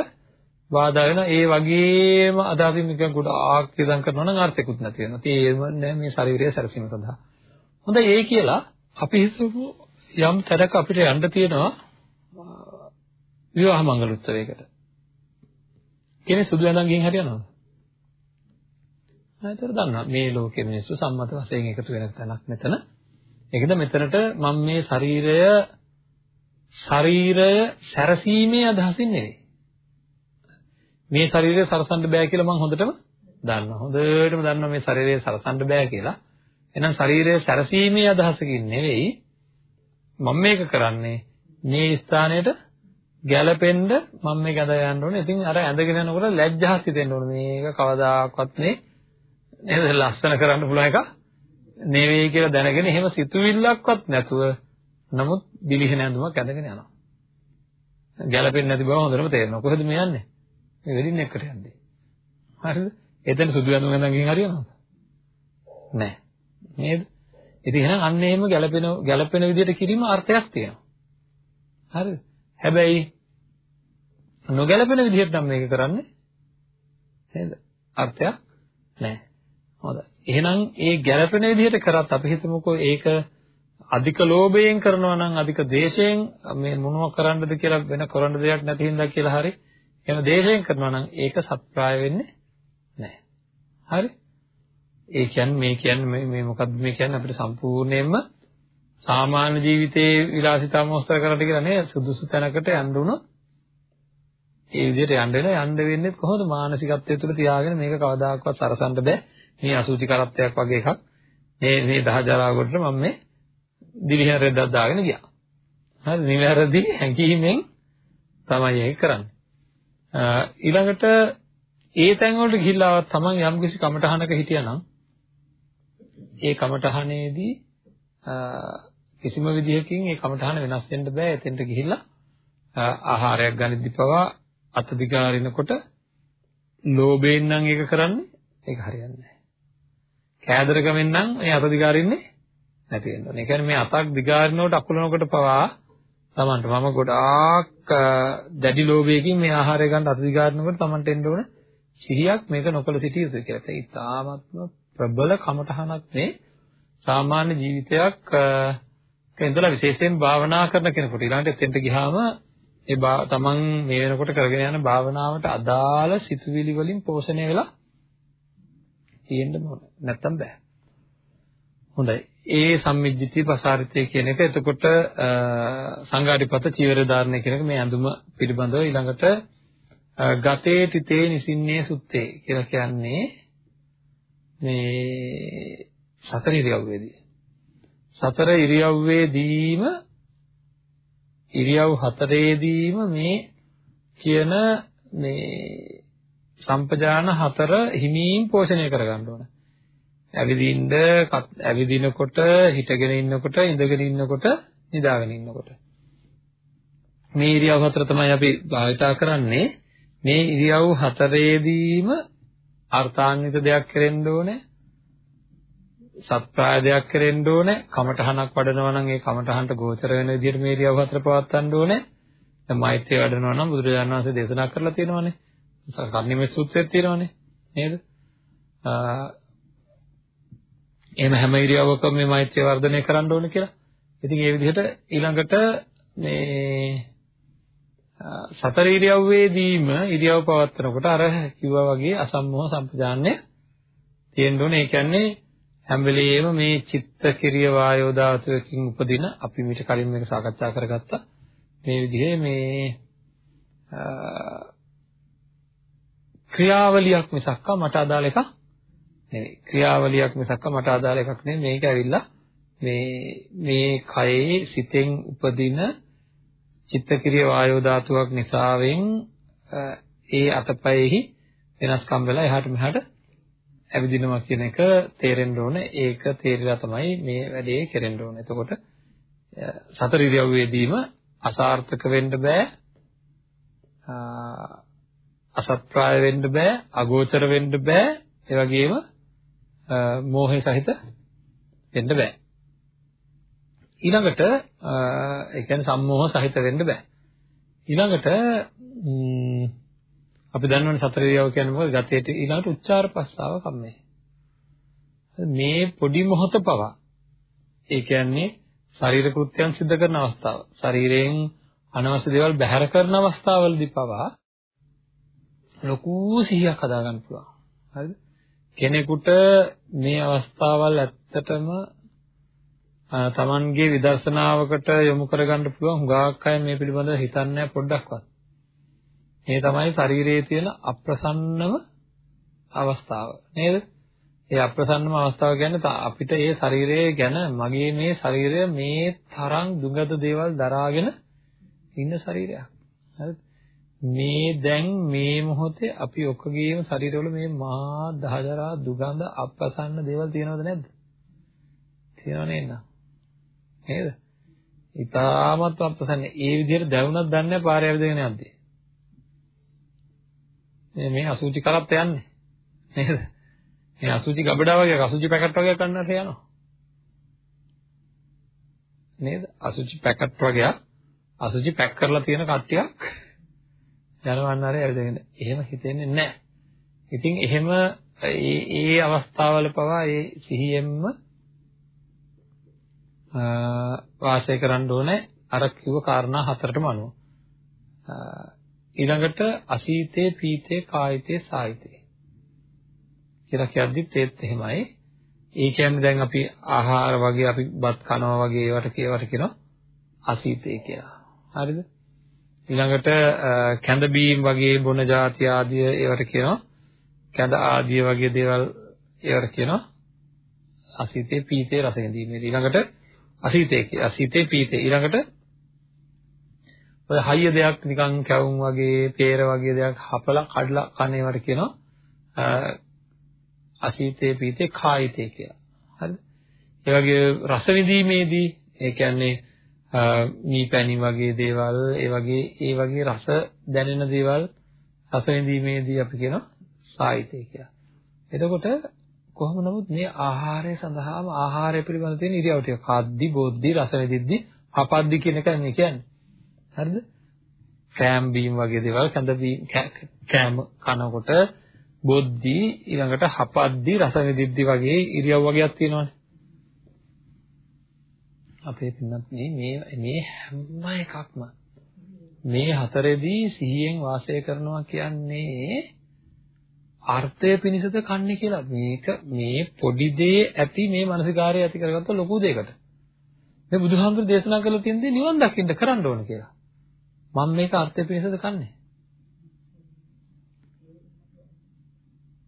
බාධා වෙන ඒ වගේම අදහසින් නිකන් ගොඩාක් විදම් කරනවා නම් අර්ථයක්වත් නැති වෙනවා. තේරෙම නැහැ මේ ශරීරය සැරසීම සඳහා. හොඳයි ඒ කියලා අපි හිතමු යම් තැනක අපිට යන්න තියෙනවා විවාහ මංගල උත්සවයකට. කෙනෙක් සුදු ඇඳන් ගිහින් හරියනවද? ආයතර දන්නවා මේ ලෝකයේ මිනිස්සු සම්මත වශයෙන් එකතු වෙන තැනක් මෙතන. ඒකද මෙතනට මම මේ ශරීරය ශරීරය සැරසීමේ අදහසින් නෙවෙයි. මේ ශරීරය සරසන්න බෑ කියලා මම හොඳටම දන්නවා. හොඳටම දන්නවා මේ ශරීරය සරසන්න බෑ කියලා. එහෙනම් ශරීරය සැරසීමේ අදහසකින් නෙවෙයි මම මේක කරන්නේ මේ ස්ථානයට ගැළපෙන්න මම මේක ඇඳ ගන්න ඕනේ. ඉතින් අර ඇඳගෙන යනකොට ලැජ්ජාහත් හිතෙන්න ඕනේ. මේක කවදාකවත් මේ නේද ලස්සන කරන්න පුළුවන් එක නෙවෙයි කියලා දැනගෙන එහෙම සිතුවිල්ලක්වත් නැතුව නමුත් දිලිහෙන ඇඳුමක් ඇඳගෙන යනවා. ගැළපෙන්නේ නැති බව හොඳටම තේරෙනවා. කොහෙද මේ යන්නේ? මේ වෙඩින් එකට යන්නේ. හරිද? එතන සුදු ඇඳුම් ඇඳන් ගිහින් හරියනවද? නැහැ. නේද? ඉතින් එහෙනම් අන්න එහෙම ගැළපෙන ගැළපෙන විදිහට කිරීම අර්ථයක් තියෙනවා. හරිද? හැබැයි නොගැළපෙන විදිහට නම් මේක කරන්නේ නේද? අර්ථයක් නැහැ. හොඳයි. එහෙනම් ඒ ගැළපෙන විදිහට කරත් අපි හිතමුකෝ ඒක අධික ලෝභයෙන් කරනවා නම් අධික දේශයෙන් මේ මොනව කරන්නද කියලා වෙන කරන්න දෙයක් නැති හින්දා කියලා හරි එහෙම දේශයෙන් කරනවා නම් ඒක සත්‍යය වෙන්නේ නැහැ. හරි? ඒ කියන්නේ මේ කියන්නේ මේ මොකද්ද මේ කියන්නේ අපිට සම්පූර්ණයෙන්ම සාමාන්‍ය ජීවිතයේ විලාසිතාව මොස්තර කරලා කියලා නේ සුදුසු තැනකට යන්න උනොත් ඒ විදිහට යන්න වෙන යන්න වෙන්නේ කොහොමද? මානසිකත්වය තුළ තියාගෙන මේක කවදාකවත් සරසන්න බෑ. මේ අසුචි කරත්තයක් වගේ එකක්. මේ මේ දහජරා කොටට මම මේ දිවිහෙන රෙද්දක් දාගෙන ගියා. හරි? නිවැරදි හැඟීමෙන් තමයි ඒක කරන්නේ. ඊළඟට ඒ තැන් වලට ගිහිල්ලා තමන් යම්කිසි කමටහනක හිටියානම් ඒ කමටහනේදී කිසිම විදිහකින් ඒ කමටහන වෙනස් වෙන්න බෑ එතෙන්ට ගිහිල්ලා ආහාරයක් ගනිද්දි පවා අත දිගාරිනකොට ලෝභයෙන් නම් ඒක කරන්නේ ඒක හරියන්නේ නැහැ. කෑදරකමෙන් නම් මේ අත දිගාරින්නේ නැති වෙනවා. ඒ කියන්නේ මේ අතක් දිගාරිනකොට අකුලනකොට පවා Tamanට මම ගොඩාක් දැඩි ලෝභයකින් මේ ආහාරය ගන්න අත දිගාරිනකොට Tamanට එන්න ඕන සිහියක් මේක නොකළ සිටිය යුතුයි කියලා. ඒක ඉතාමත්ම ප්‍රබල කමඨහනක් මේ සාමාන්‍ය ජීවිතයක් ඉඳලා විශේෂයෙන් භාවනා කරන කෙනෙකුට ඊළඟට එතෙන්ට ගියාම ඒ තමන් මේ වෙනකොට කරගෙන යන භාවනාවට අදාළ සිතුවිලි වලින් පෝෂණය වෙලා තියෙන්න ඕන. නැත්තම් බෑ. හොඳයි. ඒ සම්මිජ්ජිතී පසාරිතය කියන එක එතකොට සංඝාටිපත චීවර ධාරණය කියන එක මේ ඇඳුම පිළිබඳව ඊළඟට ගතේ තිතේ නිසින්නේ සුත්තේ කියලා කියන්නේ මේ සතර ඉරියව්වේදී සතර ඉරියව්වේදීම ඉරියව් හතරේදීම මේ කියන මේ සම්පජාන හතර හිමීන් පෝෂණය කරගන්න ඕන. ඇවිදින්න ඇවිදිනකොට හිටගෙන ඉන්නකොට ඉඳගෙන ඉන්නකොට නිදාගෙන ඉන්නකොට. මේ ඉරියව් හතර තමයි අපි භාවිතා කරන්නේ. මේ ඉරියව් හතරේදීම අර්ථාන්විත දෙයක් කරෙන්න ඕනේ. සත්‍ප්‍රාය දෙයක් කරෙන්න ඕනේ. කමඨහනක් වඩනවා නම් ඒ කමඨහනට ගෝචර වෙන විදිහට මේ ඉරියව් හතර පවත්වන්න ඕනේ. දැන් මෛත්‍රිය වඩනවා නම් බුදුරජාණන් වහන්සේ දේශනා කරලා තියෙනවානේ. කර්ණිමේ සූත්‍රයේ තියෙනවානේ. නේද? එහෙම හැම ඉරියව්වකම මේ මෛත්‍රිය වර්ධනය කරන්න ඕනේ කියලා ඉතින් ඒ විදිහට ඊළඟට මේ සතර ඉරියව්වේදීම ඉරියව් පවත්වනකොට අර කිව්වා වගේ අසම්මෝහ සම්පජාන්‍ය තියෙන්න ඕනේ. ඒ කියන්නේ හැම වෙලෙම මේ චිත්ත කිරිය වායෝ ධාතුවකින් උපදින අපි මීට කලින් මේක සාකච්ඡා කරගත්තා. මේ විදිහේ මේ ක්‍රියාවලියක් මිසක්කා මට අදාළ එකක් නෙවෙයි. ක්‍රියාවලියක් මිසක්කා මට අදාළ එකක් නෙවෙයි. මේක ඇවිල්ලා මේ මේ කයේ සිතෙන් උපදින චිත්තක්‍රිය වායෝ ධාතුවක් නිසාවෙන් ඒ අතපයෙහි වෙනස්කම් වෙලා එහාට මෙහාට ඇවිදිනවා කියන එක තේරෙන්න ඕනේ. ඒක තේරිලා තමයි මේ වැඩේ කෙරෙන්න ඕනේ. එතකොට සතර ඉරියව්වේදීම අසාර්ථක වෙන්න බෑ. අසත්ප්‍රාය වෙන්න බෑ, අගෝචර වෙන්න බෑ, ඒ වගේම මෝහය සහිත වෙන්න බෑ. ඊළඟට ඒ කියන්නේ සම්මෝහ සහිත වෙන්න බෑ. ඊළඟට අපි දන්නවනේ සතර ඉරියව් කියන්නේ මොකද? ගතේට ඊළඟට උච්චාර ප්‍රස්තාව කම්මේ. මේ පොඩි මොහොත පවා ඒ කියන්නේ ශරීර කෘත්‍යයන් සිදු කරන අවස්ථාව. ශරීරයෙන් අනවශ්‍ය දේවල් බැහැර කරන අවස්ථාවවලදී පවා ලොකු සිහියක් හදාගන්න පුළුවන්. හරිද? කෙනෙකුට මේ අවස්ථාවල් ඇත්තටම තමන්ගේ විදර්ශනාවකට යොමු කරගන්න පුළුවන් හුඟක් අය මේ පිළිබඳව හිතන්නේ පොඩ්ඩක්වත්. මේ තමයි ශරීරයේ තියෙන අප්‍රසන්නම අවස්ථාව. නේද? ඒ අප්‍රසන්නම අවස්ථාව කියන්නේ අපිට ඒ ශරීරය ගැන මගේ මේ ශරීරය මේ තරම් දුගද දේවල් දරාගෙන ඉන්න ශරීරයක්. හරිද? මේ දැන් මේ මොහොතේ අපි ඔක්කොගේම ශරීරවල මේ මහා දහදරා දුගඳ අප්‍රසන්න දේවල් තියෙනවද නැද්ද? තියෙනව නේද? නේද? ඊටාමත් අප්‍රසන්න. ඒ විදිහට දැවුනක් දන්නේ නැහැ පාරේ ඇවිදගෙන යද්දී. මේ මේ අසුචි කරත් යන්නේ. නේද? මේ අසුචි ගබඩා වගේ අසුචි පැකට් වගේ කන්නට යනවා. නේද? අසුචි පැකට් වගේ අසුචි පැක් කරලා තියෙන කට්ටියක් යනවන්න අර ඇවිදගෙන. එහෙම හිතෙන්නේ නැහැ. ඉතින් එහෙම ඒ ඒ අවස්ථාවල පවා ඒ සිහියෙන්ම වාසය කරන්න ඕනේ අර කිව්ව කාරණා හතරටම අනුව. ඊළඟට අසීතේ පීතේ කායිතේ සායිතේ කියලා කියද්දිත් ඒත් එහෙමයි. ඒ කියන්නේ දැන් අපි ආහාර වගේ අපි බත් කනවා වගේ ඒවට කියවට කියනවා අසීතේ කියලා. හරිද? ඊළඟට කැඳ බීම් වගේ බොන જાති ආදිය ඒවට කියනවා කැඳ ආදිය වගේ දේවල් ඒවට කියනවා අසීතේ පීතේ රස විඳීමේ. ඊළඟට අසීතේ අසීතේ පීතේ ඊළඟට ඔය හයිය දෙයක් නිකන් කැවුම් වගේ, peer වගේ දෙයක් හපලා කඩලා කන ඒවට කියනවා අසීතේ පීතේ කායිතේ කියලා. හරිද? ඒ වගේ රස විඳීමේදී ඒ කියන්නේ මී පැණි වගේ දේවල්, ඒ වගේ ඒ වගේ රස දැනෙන දේවල් රස විඳීමේදී අපි කියනවා සායිතේ කියලා. එතකොට කොහොම නමුත් මේ ආහාරය සඳහාම ආහාරය පිළිබඳ තියෙන ඉරියව් ටික කද්දි, බොද්දි, රස විඳිද්දි, හපද්දි කියන එකයි මේ කියන්නේ. හරිද? කෑම් බීම් වගේ දේවල් කඳ බීම් කෑම කනකොට බොද්දි ඊළඟට හපද්දි රස විඳිද්දි වගේ ඉරියව් වගේක් තියෙනවානේ. අපේ පින්නත් මේ මේ හැම එකක්ම. මේ හතරේදී සිහියෙන් වාසය කරනවා කියන්නේ අර්ථය පිණිසද කන්නේ කියලා. මේක මේ පොඩි දේ ඇති මේ මානසිකාරය ඇති කරගත්ත ලොකු දෙයකට. මේ බුදුහාමුදුරු දේශනා කරලා තියෙන දේ නිවන් දකින්න කරන්න ඕන කියලා. මම මේක අර්ථය පිණිසද කන්නේ?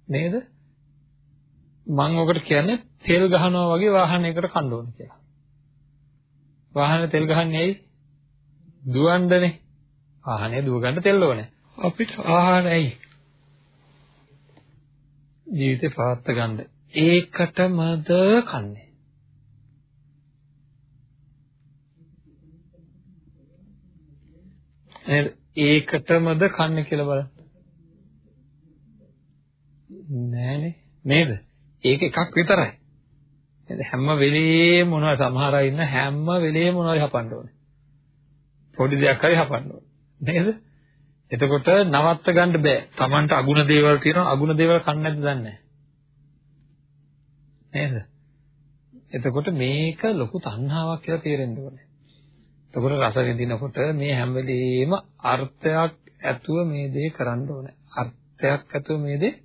නේද? මම ඔකට කියන්නේ තෙල් ගහනවා වගේ වාහනයකට කන්න ඕන කියලා. වාහනේ තෙල් ගහන්නේ ඇයි? දුවන්නනේ. වාහනේ දුව ගන්න තෙල් ඕනේ. අපිට ආහාර ඇයි? ජීවිතේ පවත්ත ගන්න. ඒකටමද කන්නේ. නේද? ඒකටමද කන්නේ කියලා බලන්න. නෑනේ. නේද? ඒක එකක් විතරයි. නේද? හැම වෙලේම මොනවද සමහර අය ඉන්න හැම වෙලේම මොනවද හපන්න ඕනේ. පොඩි දෙයක් හරි හපන්න ඕනේ. නේද? එතකොට නවත්ත ගන්න බෑ. Tamanට අගුණ දේවල් තියෙනවා. අගුණ දේවල් කන්න නැද්ද දන්නේ නේද? එතකොට මේක ලොකු තණ්හාවක් කියලා තේරෙන්න ඕනේ. එතකොට රස විඳිනකොට මේ හැම වෙලේම අර්ථයක් ඇතුව මේ දේ කරන්න ඕනේ. අර්ථයක් ඇතුව මේ දේ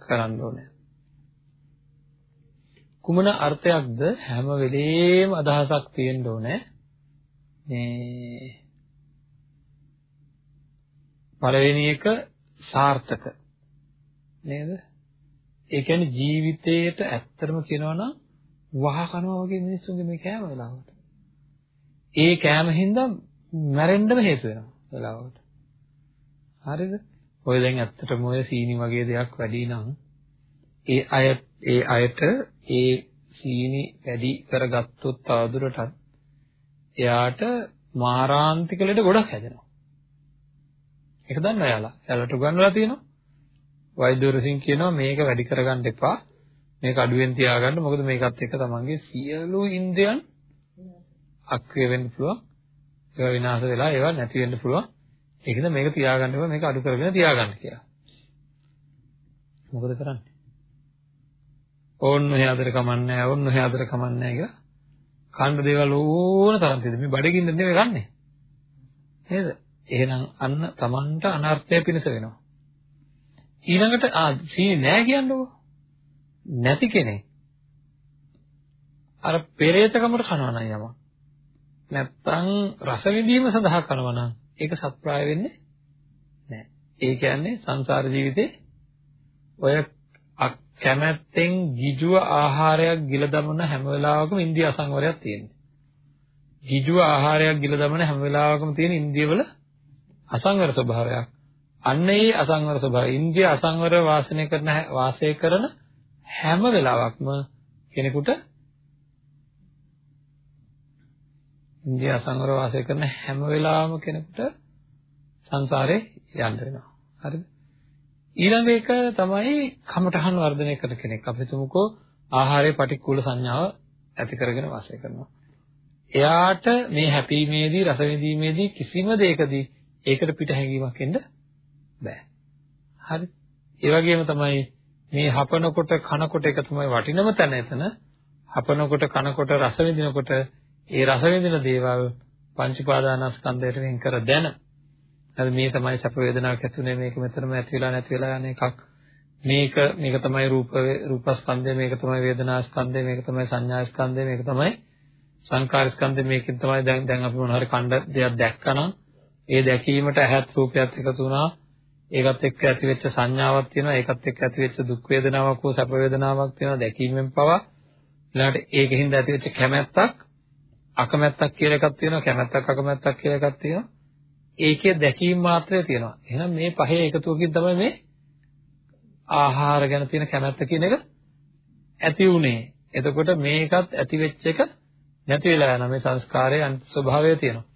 කරන්න ඕනේ. කුමන අර්ථයක්ද? හැම වෙලේම අදහසක් තියෙන්න ඕනේ. මේ පළවෙනි එක සාර්ථක. නේද? ඒ කියන්නේ ජීවිතේට ඇත්තටම කියනවා නම් වහ කනවා වගේ මිනිස්සුන්ගේ මේ කෑම වෙලාවට. ඒ කෑම හින්දා මැරෙන්නම හේතු වෙනවා වෙලාවට. හරිද? ඔය දැන් ඇත්තටම ඔය සීනි වගේ දෙයක් වැඩි නම් ඒ අය ඒ අයට ඒ සීනි වැඩි කරගත්තොත් තවදුරටත් එයාට මාරාන්තික ලෙඩ ගොඩක් හැදෙනවා. ඒක දන්න එයාලා. එයාලට උගන්වලා තියෙනවා. වෛද්‍යවරුන් කියනවා මේක වැඩි කරගන්න එපා. මේක අඩුවෙන් තියාගන්න. මොකද මේකත් එක්ක තමන්ගේ සියලු ඉන්ද්‍රයන් අක්‍රිය වෙන්න පුළුවන්. ඒවා විනාශ වෙලා ඒවා නැති වෙන්න පුළුවන්. ඒකද මේක තියාගන්න ඕන මේක අඩු කරගෙන තියාගන්න කියලා. මොකද කරන්නේ? ඕන්න ඔය ආදර කමන්නේ ඕන්න ඔය ආදර කමන්නේ කියලා කන්න දේවල් ඕන තරම් තියෙද මේ බඩගින්න නෙමෙයි ගන්නෙ. නේද? එහෙනම් අන්න Tamanට අනර්ථය පිණිස වෙනවා. ඊළඟට ආ සීනි නෑ කියන්නකෝ. නැති කෙනෙක් අර පෙරේතකමට කනවා නම් යම. නැත්තම් රස විඳීම සඳහා කනවා නම් ඒක සත්‍ප්‍රාය වෙන්නේ නෑ. ඒ කියන්නේ සංසාර ජීවිතේ ඔය කැමැත්තෙන් ගිජුව ආහාරයක් ගිල දමන හැම වෙලාවකම ඉන්දිය අසංවරයක් තියෙනවා. ගිජුව ආහාරයක් ගිල දමන හැම වෙලාවකම තියෙන ඉන්දියවල අසංවර ස්වභාවයක්. අන්න ඒ අසංවර ස්වභාවය ඉන්දිය අසංවර වාසනය කරන වාසය කරන හැම වෙලාවකම කෙනෙකුට ඉන්දිය අසංවර වාසය කරන හැම වෙලාවම කෙනෙකුට සංසාරේ යන්න වෙනවා. හරිද? ඊළඟ එක තමයි කමඨහන් වර්ධනය කරන කෙනෙක්. අපි තුමුකෝ ආහාරයේ පටික්කුල සංඥාව ඇති කරගෙන වාසය කරනවා. එයාට මේ හැපීමේදී රස විඳීමේදී කිසිම දෙයකදී ඒකට පිට හැඟීමක් එන්න බෑ. හරි. ඒ වගේම තමයි මේ හපනකොට කනකොට එක තමයි වටිනම තැන එතන. හපනකොට කනකොට රස විඳිනකොට ඒ රස විඳින දේවල් පංච පාදානස්කන්ධයට වෙන් කර දැන හරි මේ තමයි සැප වේදනාවක් ඇතුනේ මේක මෙතනම ඇති වෙලා නැති වෙලා යන එකක්. මේක මේක තමයි රූප රූපස්කන්ධය මේක තමයි වේදනාස්කන්ධය මේක තමයි සංඥාස්කන්ධය මේක තමයි සංකාරස්කන්ධය මේකෙන් තමයි දැන් දැන් අපි මොන හරි කණ්ඩ දෙයක් දැක්කනම් ඒ දැකීමට ඇහත් රූපයත් එකතු වුණා. ඒකත් එක්ක ඇති වෙච්ච සංඥාවක් තියෙනවා ඒකත් එක්ක ඇති වෙච්ච දුක් වේදනාවක් හෝ සැප වේදනාවක් තියෙනවා දැකීමෙන් පවා. ඊළඟට ඒකෙන් ඇති වෙච්ච කැමැත්තක් අකමැත්තක් කියලා එකක් තියෙනවා කැමැත්තක් අකමැත්තක් කියලා එකක් තියෙනවා. ඒකේ දැකීම මාත්‍රය තියෙනවා. එහෙනම් මේ පහේ එකතුවකින් තමයි මේ ආහාර ගැන තියෙන කැමැත්ත කියන එක ඇති උනේ. එතකොට මේකත් ඇති වෙච්ච එක නැති වෙලා යනවා. මේ සංස්කාරයේ අනිත් ස්වභාවය තියෙනවා.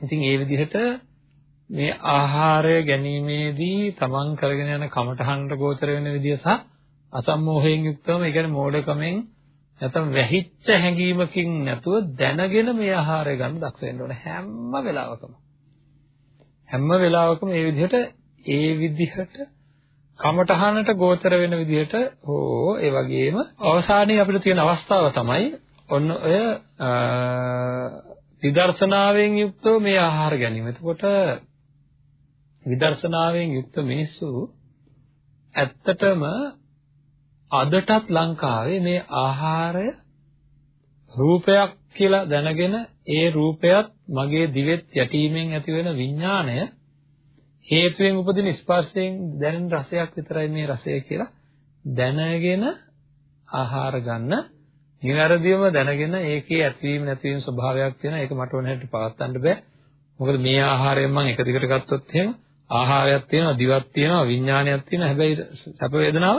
ඉතින් ඒ විදිහට මේ ආහාරය ගැනීමේදී තමන් කරගෙන යන කමඨහන්ට ගෝචර වෙන විදිය සහ අසම්මෝහයෙන් යුක්තවම ඒ කියන්නේ මෝඩකමෙන් නැත්නම් වැහිච්ච හැඟීමකින් නැතුව දැනගෙන මේ ආහාරය ගන්න දක්ෂ වෙන්න ඕනේ හැම වෙලාවකම. හැම වෙලාවකම මේ විදිහට ඒ විදිහට කමඨහනට ගෝචර වෙන විදිහට හෝ ඒ වගේම අවසානයේ අපිට තියෙන අවස්ථාව තමයි ඔන්න ඔය විදර්ශනාවෙන් යුක්තව මේ ආහාර ගැනීම. එතකොට විදර්ශනාවෙන් යුක්ත මිනිස්සු ඇත්තටම අදටත් ලංකාවේ මේ ආහාරය රූපයක් කියලා දැනගෙන ඒ රූපයත් මගේ දිවෙත් යැටීමෙන් ඇති වෙන විඥාණය හේතුවෙන් උපදින ස්පර්ශයෙන් දැනෙන රසයක් විතරයි මේ රසය කියලා දැනගෙන ආහාර ගන්න. නිවැරදිවම දැනගෙන ඒකේ ඇතිවීම නැතිවීම ස්වභාවයක් තියෙනවා ඒක මට ඕන හැටියට පවත්වන්න බෑ. මොකද මේ ආහාරයෙන් මම එක දිගට ගත්තොත් එහෙම ආහාරයක් තියෙනවා දිවක් තියෙනවා විඥානයක් තියෙනවා. හැබැයි සැප වේදනාව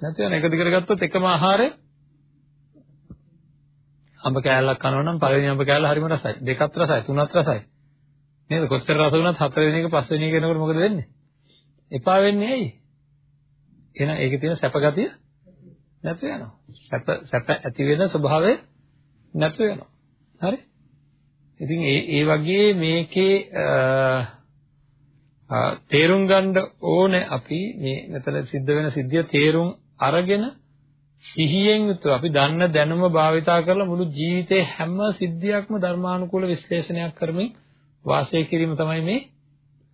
නැති වෙන එක දිගට ගත්තොත් එකම ආහාරය අඹ කෑල්ලක් කනවා නම් පළවෙනි අඹ කෑල්ල හරිම රසයි. දෙකත් රසයි, තුනත් රසයි. නේද? කොච්චර රස වුණත් හතරවෙනි එක පස්වෙනි එක එනකොට මොකද වෙන්නේ? එපා වෙන්නේ ඇයි? එහෙනම් ඒකේ තියෙන සැප ගතිය නැතු වෙනවා. සැප සැප ඇති වෙන ස්වභාවය නැතු වෙනවා. හරි? ඉතින් ඒ ඒ වගේ මේකේ තේරුම් ගන්න ඕනේ අපි මේ මෙතන සිද්ධ වෙන සිද්ධිය තේරුම් අරගෙන සිහියෙන් යුතුව අපි දන්න දැනුම භාවිතා කරලා මුළු ජීවිතේ හැම සිද්ධියක්ම ධර්මානුකූල විශ්ලේෂණයක් කරමින් වාසය කිරීම තමයි මේ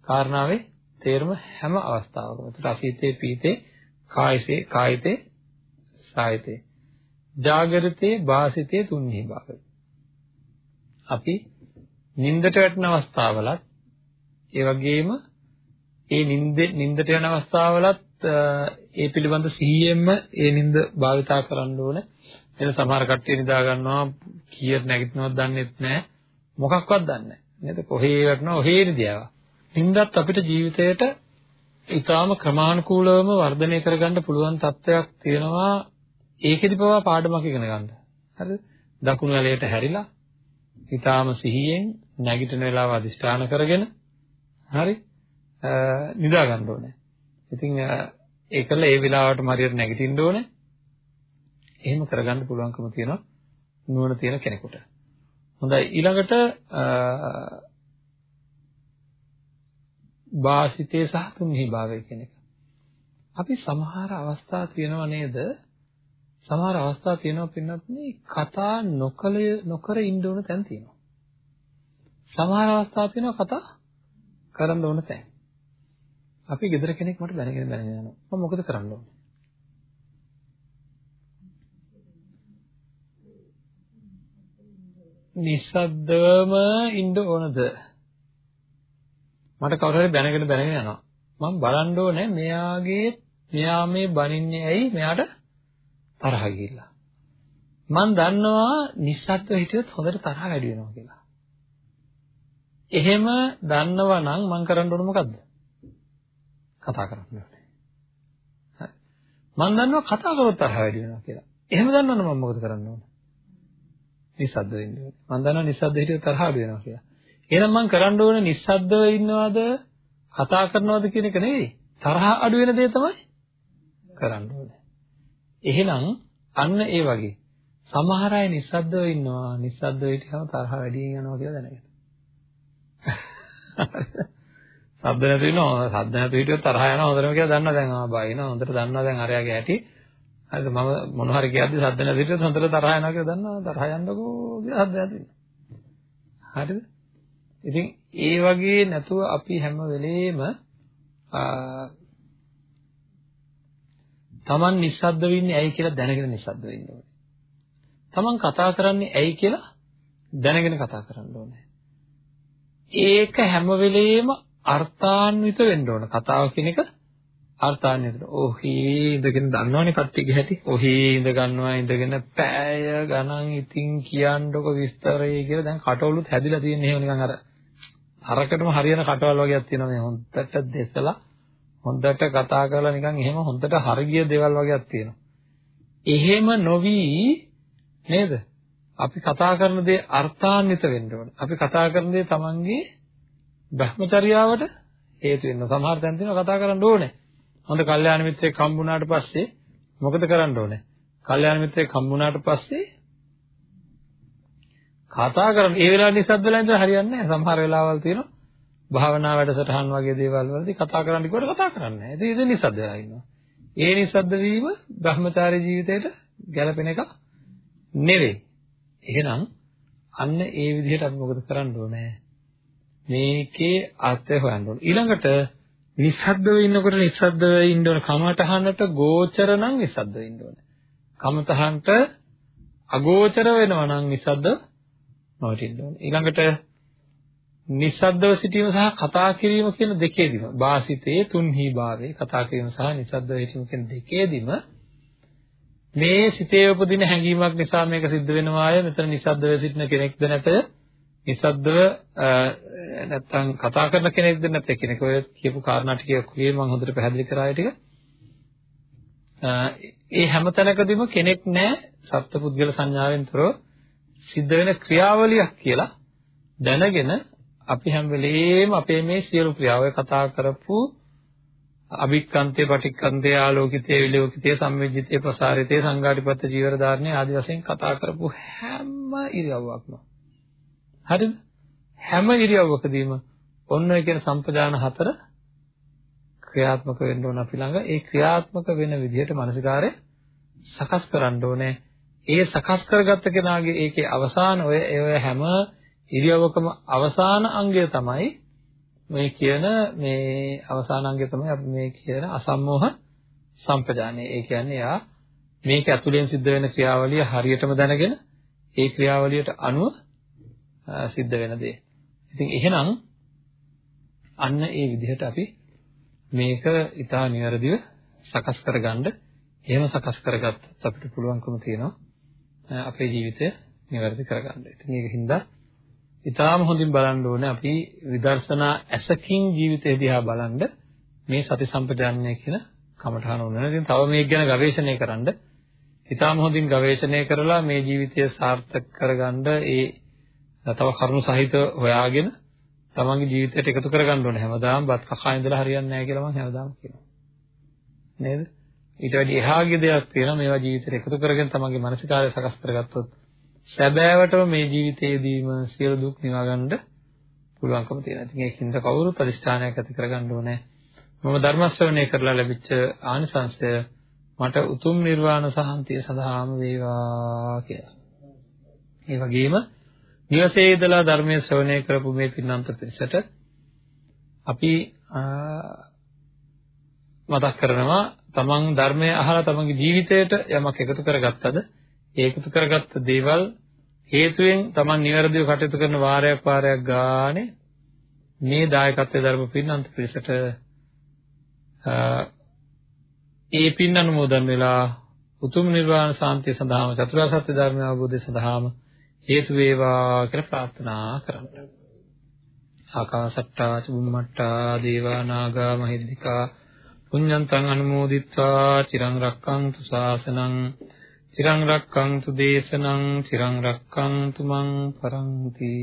කාරණාවේ තේරුම හැම අවස්ථාවකම. ඒත් අසීතේ පීතේ කායසේ කායිතේ සායිතේ ජාගරිතේ වාසිතේ තුන්හි භාවය. අපි නින්දට වැටෙන අවස්ථාවලත් ඒ වගේම ඒ නින්ද නින්දට යන අවස්ථාවලත් ඒ පිළිබඳ සිහියෙන්ම ඒ නිින්ද භාවිතා කරන්න ඕනේ. එතන සමහර කට්ටිය නිදා ගන්නවා කීයට නැගිටිනවද දන්නෙත් නැහැ. මොකක්වත් දන්නේ නැහැ. නේද? කොහේ වැටෙනවා ඔහේ නිදියාව. නිින්දත් අපිට ජීවිතේට ඊටාම ක්‍රමානුකූලවම වර්ධනය කරගන්න පුළුවන් තත්ත්වයක් තියෙනවා. ඒකෙදි පවා පාඩමක් ඉගෙන ගන්න. හරිද? දකුණු ඇලයට හැරිලා ඊටාම සිහියෙන් නැගිටින වෙලාව අදිෂ්ඨාන කරගෙන හරි? නිදා ගන්න ඕනේ. ඉතින් ඒකල ඒ වෙලාවටම හරියට නැගිටින්න ඕනේ. එහෙම කරගන්න පුළුවන්කම තියෙනවා නුවණ තියෙන කෙනෙකුට. හොඳයි ඊළඟට වාසිතේ සහ තුන්හි භාවය කියන එක. අපි සමහර අවස්ථා තියෙනවා නේද? සමහර අවස්ථා තියෙනවා පින්නත් මේ කතා නොකල නොකර ඉන්න ඕන තැන් තියෙනවා. සමහර අවස්ථා තියෙනවා කතා කරන්න ඕන තැන්. අපි ගෙදර කෙනෙක් මට දැනගෙන දැනගෙන යනවා. මම මොකද කරන්න ඕනේ? නිස්සද්දවම ඉන්න ඕනද? මට කවුරු හරි බැනගෙන බැනගෙන යනවා. මම බලන්න ඕනේ මෙයාගේ මෙයා මේ බනින්නේ ඇයි මෙයාට තරහ ගිහිල්ලා. මම දන්නවා නිස්සද්දව හිටියොත් හොඳට තරහ වැඩි වෙනවා කියලා. එහෙම දන්නවා නම් මම කරන්න ඕන මොකද්ද? කතා කරන්න ඕනේ. හරි. මම දන්නවා කතා කරොත් තරහ වැඩි වෙනවා කියලා. එහෙම දන්නවනම් මම මොකද කරන්න ඕනේ? නිස්සද්ද වෙන්න ඕනේ. මම දන්නවා නිස්සද්ද හිටියොත් තරහ අඩු වෙනවා කියලා. එහෙනම් මම කරන්න ඕනේ නිස්සද්දව ඉන්නවද කතා කරනවද කියන එක නෙවෙයි. තරහ අඩු වෙන දේ තමයි කරන්න ඕනේ. එහෙනම් අන්න ඒ වගේ සමහර අය නිස්සද්දව ඉන්නවා නිස්සද්දව හිටියම තරහ වැඩියෙන් යනවා කියලා දැනගෙන. සද්ද නැති වෙනවා සද්ද නැති හිටියොත් තරහ යනවා හොඳටම කියලා දන්නවා. දැන් ආ බයිනවා හොඳට දන්නවා. දැන් අරයාගේ ඇටි. හරිද? මම මොන හරි කියද්දි සද්ද නැති හිටියොත් හොඳට තරහ යනවා කියලා දන්නවා. තරහ යන්නකෝ කියලා සද්ද නැති වෙනවා. හරිද? ඉතින් ඒ වගේ නැතුව අපි හැම වෙලේම Taman නිස්සද්ද වෙන්නේ ඇයි කියලා දැනගෙන නිස්සද්ද වෙන්න ඕනේ. Taman කතා කරන්නේ ඇයි කියලා දැනගෙන කතා කරන්න ඕනේ. ඒක හැම වෙලේම අර්ථාන්විත වෙන්න ඕන. කතාව කියන එක අර්ථාන්විත. ඔහේ ඉඳගෙන දන්නවනේ කට්ටියගේ හැටි. ඔහේ ඉඳ ගන්නවා ඉඳගෙන පෑය ගණන් ඉතින් කියන්නකො විස්තරය කියලා දැන් කටවලුත් හැදිලා තියෙන එහෙම නිකන් අර හරකටම හරියන කටවල් වගේක් තියෙනවා මේ හොන්දට දෙසලා හොන්දට කතා කරලා නිකන් එහෙම හොන්දට හරිය දේවල් වගේක් තියෙනවා. එහෙම නොවි නේද? අපි කතා කරන දේ අර්ථාන්විත වෙන්න ඕනේ. අපි කතා කරන දේ Tamange භ්‍රමචර්යාවට හේතු වෙනවා. සමහර තැන් තියෙනවා කතා කරන්න ඕනේ. හොඳ කල්යාණ මිත්‍රයෙක් හම්බුනාට පස්සේ මොකද කරන්න ඕනේ? කල්යාණ මිත්‍රයෙක් හම්බුනාට පස්සේ කතා කරන ඒ වෙලාවේ නිසද්ද වෙලා ඉඳලා හරියන්නේ නැහැ. සමහර වෙලාවල් තියෙනවා භාවනා වැඩසටහන් වගේ දේවල් වලදී කතා කරන්න කිව්වට කතා කරන්නේ නැහැ. ඉතින් ඒක නිසද්ද වෙලා ඉන්නවා. ඒ නිසද්ද වීම Brahmachari ජීවිතයට ගැළපෙන එක නෙවෙයි. එහෙනම් අන්න ඒ විදිහට අපි මොකද කරන්න ඕනේ? මේකේ අර්ථය හොයන්න ඕනේ. ඊළඟට නිස්සද්දව ඉන්නකොට නිස්සද්දව ඉන්න ඕන කමතහනට ගෝචර නම් නිස්සද්දව ඉන්න ඕනේ. කමතහනට අගෝචර වෙනවා නම් නිස්සද්ද නවතින්න ඕනේ. ඊළඟට නිස්සද්දව සිටීම සහ කතා කිරීම කියන දෙකේදීම වාසිතේ තුන්හි භාවයේ කතා කිරීම සහ නිස්සද්දව සිටීම කියන දෙකේදීම මේ සිතේ උපදින හැඟීමක් නිසා මේක සිද්ධ වෙනවාය මෙතන නිස්සද්දව සිටින කෙනෙක්ද නැත නිස්සද්දව නැත්තම් කතා කරන කෙනෙක්ද නැත්te කෙනෙක් ඔය කියපු කාරණා ටික කියේ මම හොඳට පැහැදිලි කරා ටික. ඒ හැම තැනකදීම කෙනෙක් නැහැ සත්පුද්ගල සංඥාවෙන් තොරව සිද්ධ වෙන ක්‍රියාවලියක් කියලා දැනගෙන අපි හැම වෙලේම අපේ මේ සියලු ක්‍රියාවල් කතා කරපු අභික්කන්තේ පටික්කන්තේ ආලෝකිතේ විලෝකිතේ සම්මිජ්ජිතේ ප්‍රසාරිතේ සංඝාටිපත්ත ජීවර ධාරණේ ආදී වශයෙන් කතා කරපු හැම ඉරියව්වක්ම හරිද? හැම ඉරියව්වකදීම ඔන්න ඔය කියන සම්පදාන හතර ක්‍රියාත්මක වෙන්න ඕන අපි ළඟ. ඒ ක්‍රියාත්මක වෙන විදිහට මානසිකාරය සකස් කරන්න ඕනේ. ඒ සකස් කරගත්ත කෙනාගේ ඒකේ අවසාන ඔය ඔය හැම ඉරියව්වකම අවසාන අංගය තමයි මේ කියන මේ අවසාන අංගය තමයි අපි මේ කියන අසම්මෝහ සම්පජානය. ඒ කියන්නේ යා මේක ඇතුලෙන් සිද්ධ වෙන ක්‍රියාවලිය හරියටම දැනගෙන ඒ ක්‍රියාවලියට අනුව සිද්ධ වෙන දේ. ඉතින් එහෙනම් අන්න ඒ විදිහට අපි මේක ඊටා නිවැරදිව සකස් කරගන්න එහෙම සකස් කරගත්තොත් අපිට පුළුවන්කම තියෙනවා අපේ ජීවිතය නිවැරදි කරගන්න. ඉතින් ඒකින්ද ඊටාම හොඳින් බලන්න ඕනේ අපි විදර්ශනා ඇසකින් ජීවිතය දිහා බලන්න මේ සති සම්පජාඤ්ඤය කියන කමඨාන උනන. ඉතින් තව මේක ගැන ගවේෂණය කරන්න ඊටාම හොඳින් ගවේෂණය කරලා මේ ජීවිතය සාර්ථක කරගන්න ඒ තව කරුණු සහිත හොයාගෙන තමන්ගේ ජීවිතයට එකතු කරගන්න ඕනේ හැමදාම බත් කකා ඉඳලා හරියන්නේ නැහැ කියලා මම හැමදාම කියනවා. නේද? ඊට වැඩි එහාගේ දෙයක් තියෙනවා මේවා ජීවිතයට එකතු කරගෙන තමන්ගේ මානසිකාරය සකස් කරගත්තොත් සැබෑවටම මේ ජීවිතයේදීම සියලු දුක් නිවා ගන්න පුළුවන්කම තියෙනවා. ඉතින් ඒකින්ද කවුරුත් අදිෂ්ඨානයක් ඇති කරගන්න ඕනේ. මම ධර්ම ශ්‍රවණය කරලා ලැබිච්ච ආනිසංසය මට උතුම් නිර්වාණ සාන්තිය සඳහාම වේවා කියලා. ඒ වගේම නිවසේ ඉඳලා ධර්මයේ ශ්‍රවණය කරපු මේ පින්නන්ත පිරිසට අපි මතක් කරනවා තමන් ධර්මය අහලා තමන්ගේ ජීවිතයට යමක් එකතු කරගත්තද? ඒ එකතු කරගත්ත දේවල් හේතුවෙන් තමන් නිවැරදිව කටයුතු කරන වාරයක් වාරයක් ගානේ මේ දායකත්වයේ ධර්ම පින්නන්ත පිරිසට ඒ පින් අනුමෝදන් වෙලා උතුම් නිර්වාණ සාන්තිය සඳහාම චතුරාර්ය සත්‍ය ධර්මය අවබෝධය සඳහාම හේතු වේවා කියලා ප්‍රාර්ථනා කරන්න. ආකාසට්ටා චුම්මට්ටා දේවා නාග මහිද්దికා පුඤ්ඤන්තං අනුමෝදිත්වා චිරං රක්ඛන්තු ශාසනං චිරං රක්ඛන්තු දේශනං චිරං රක්ඛන්තු මං පරන්ති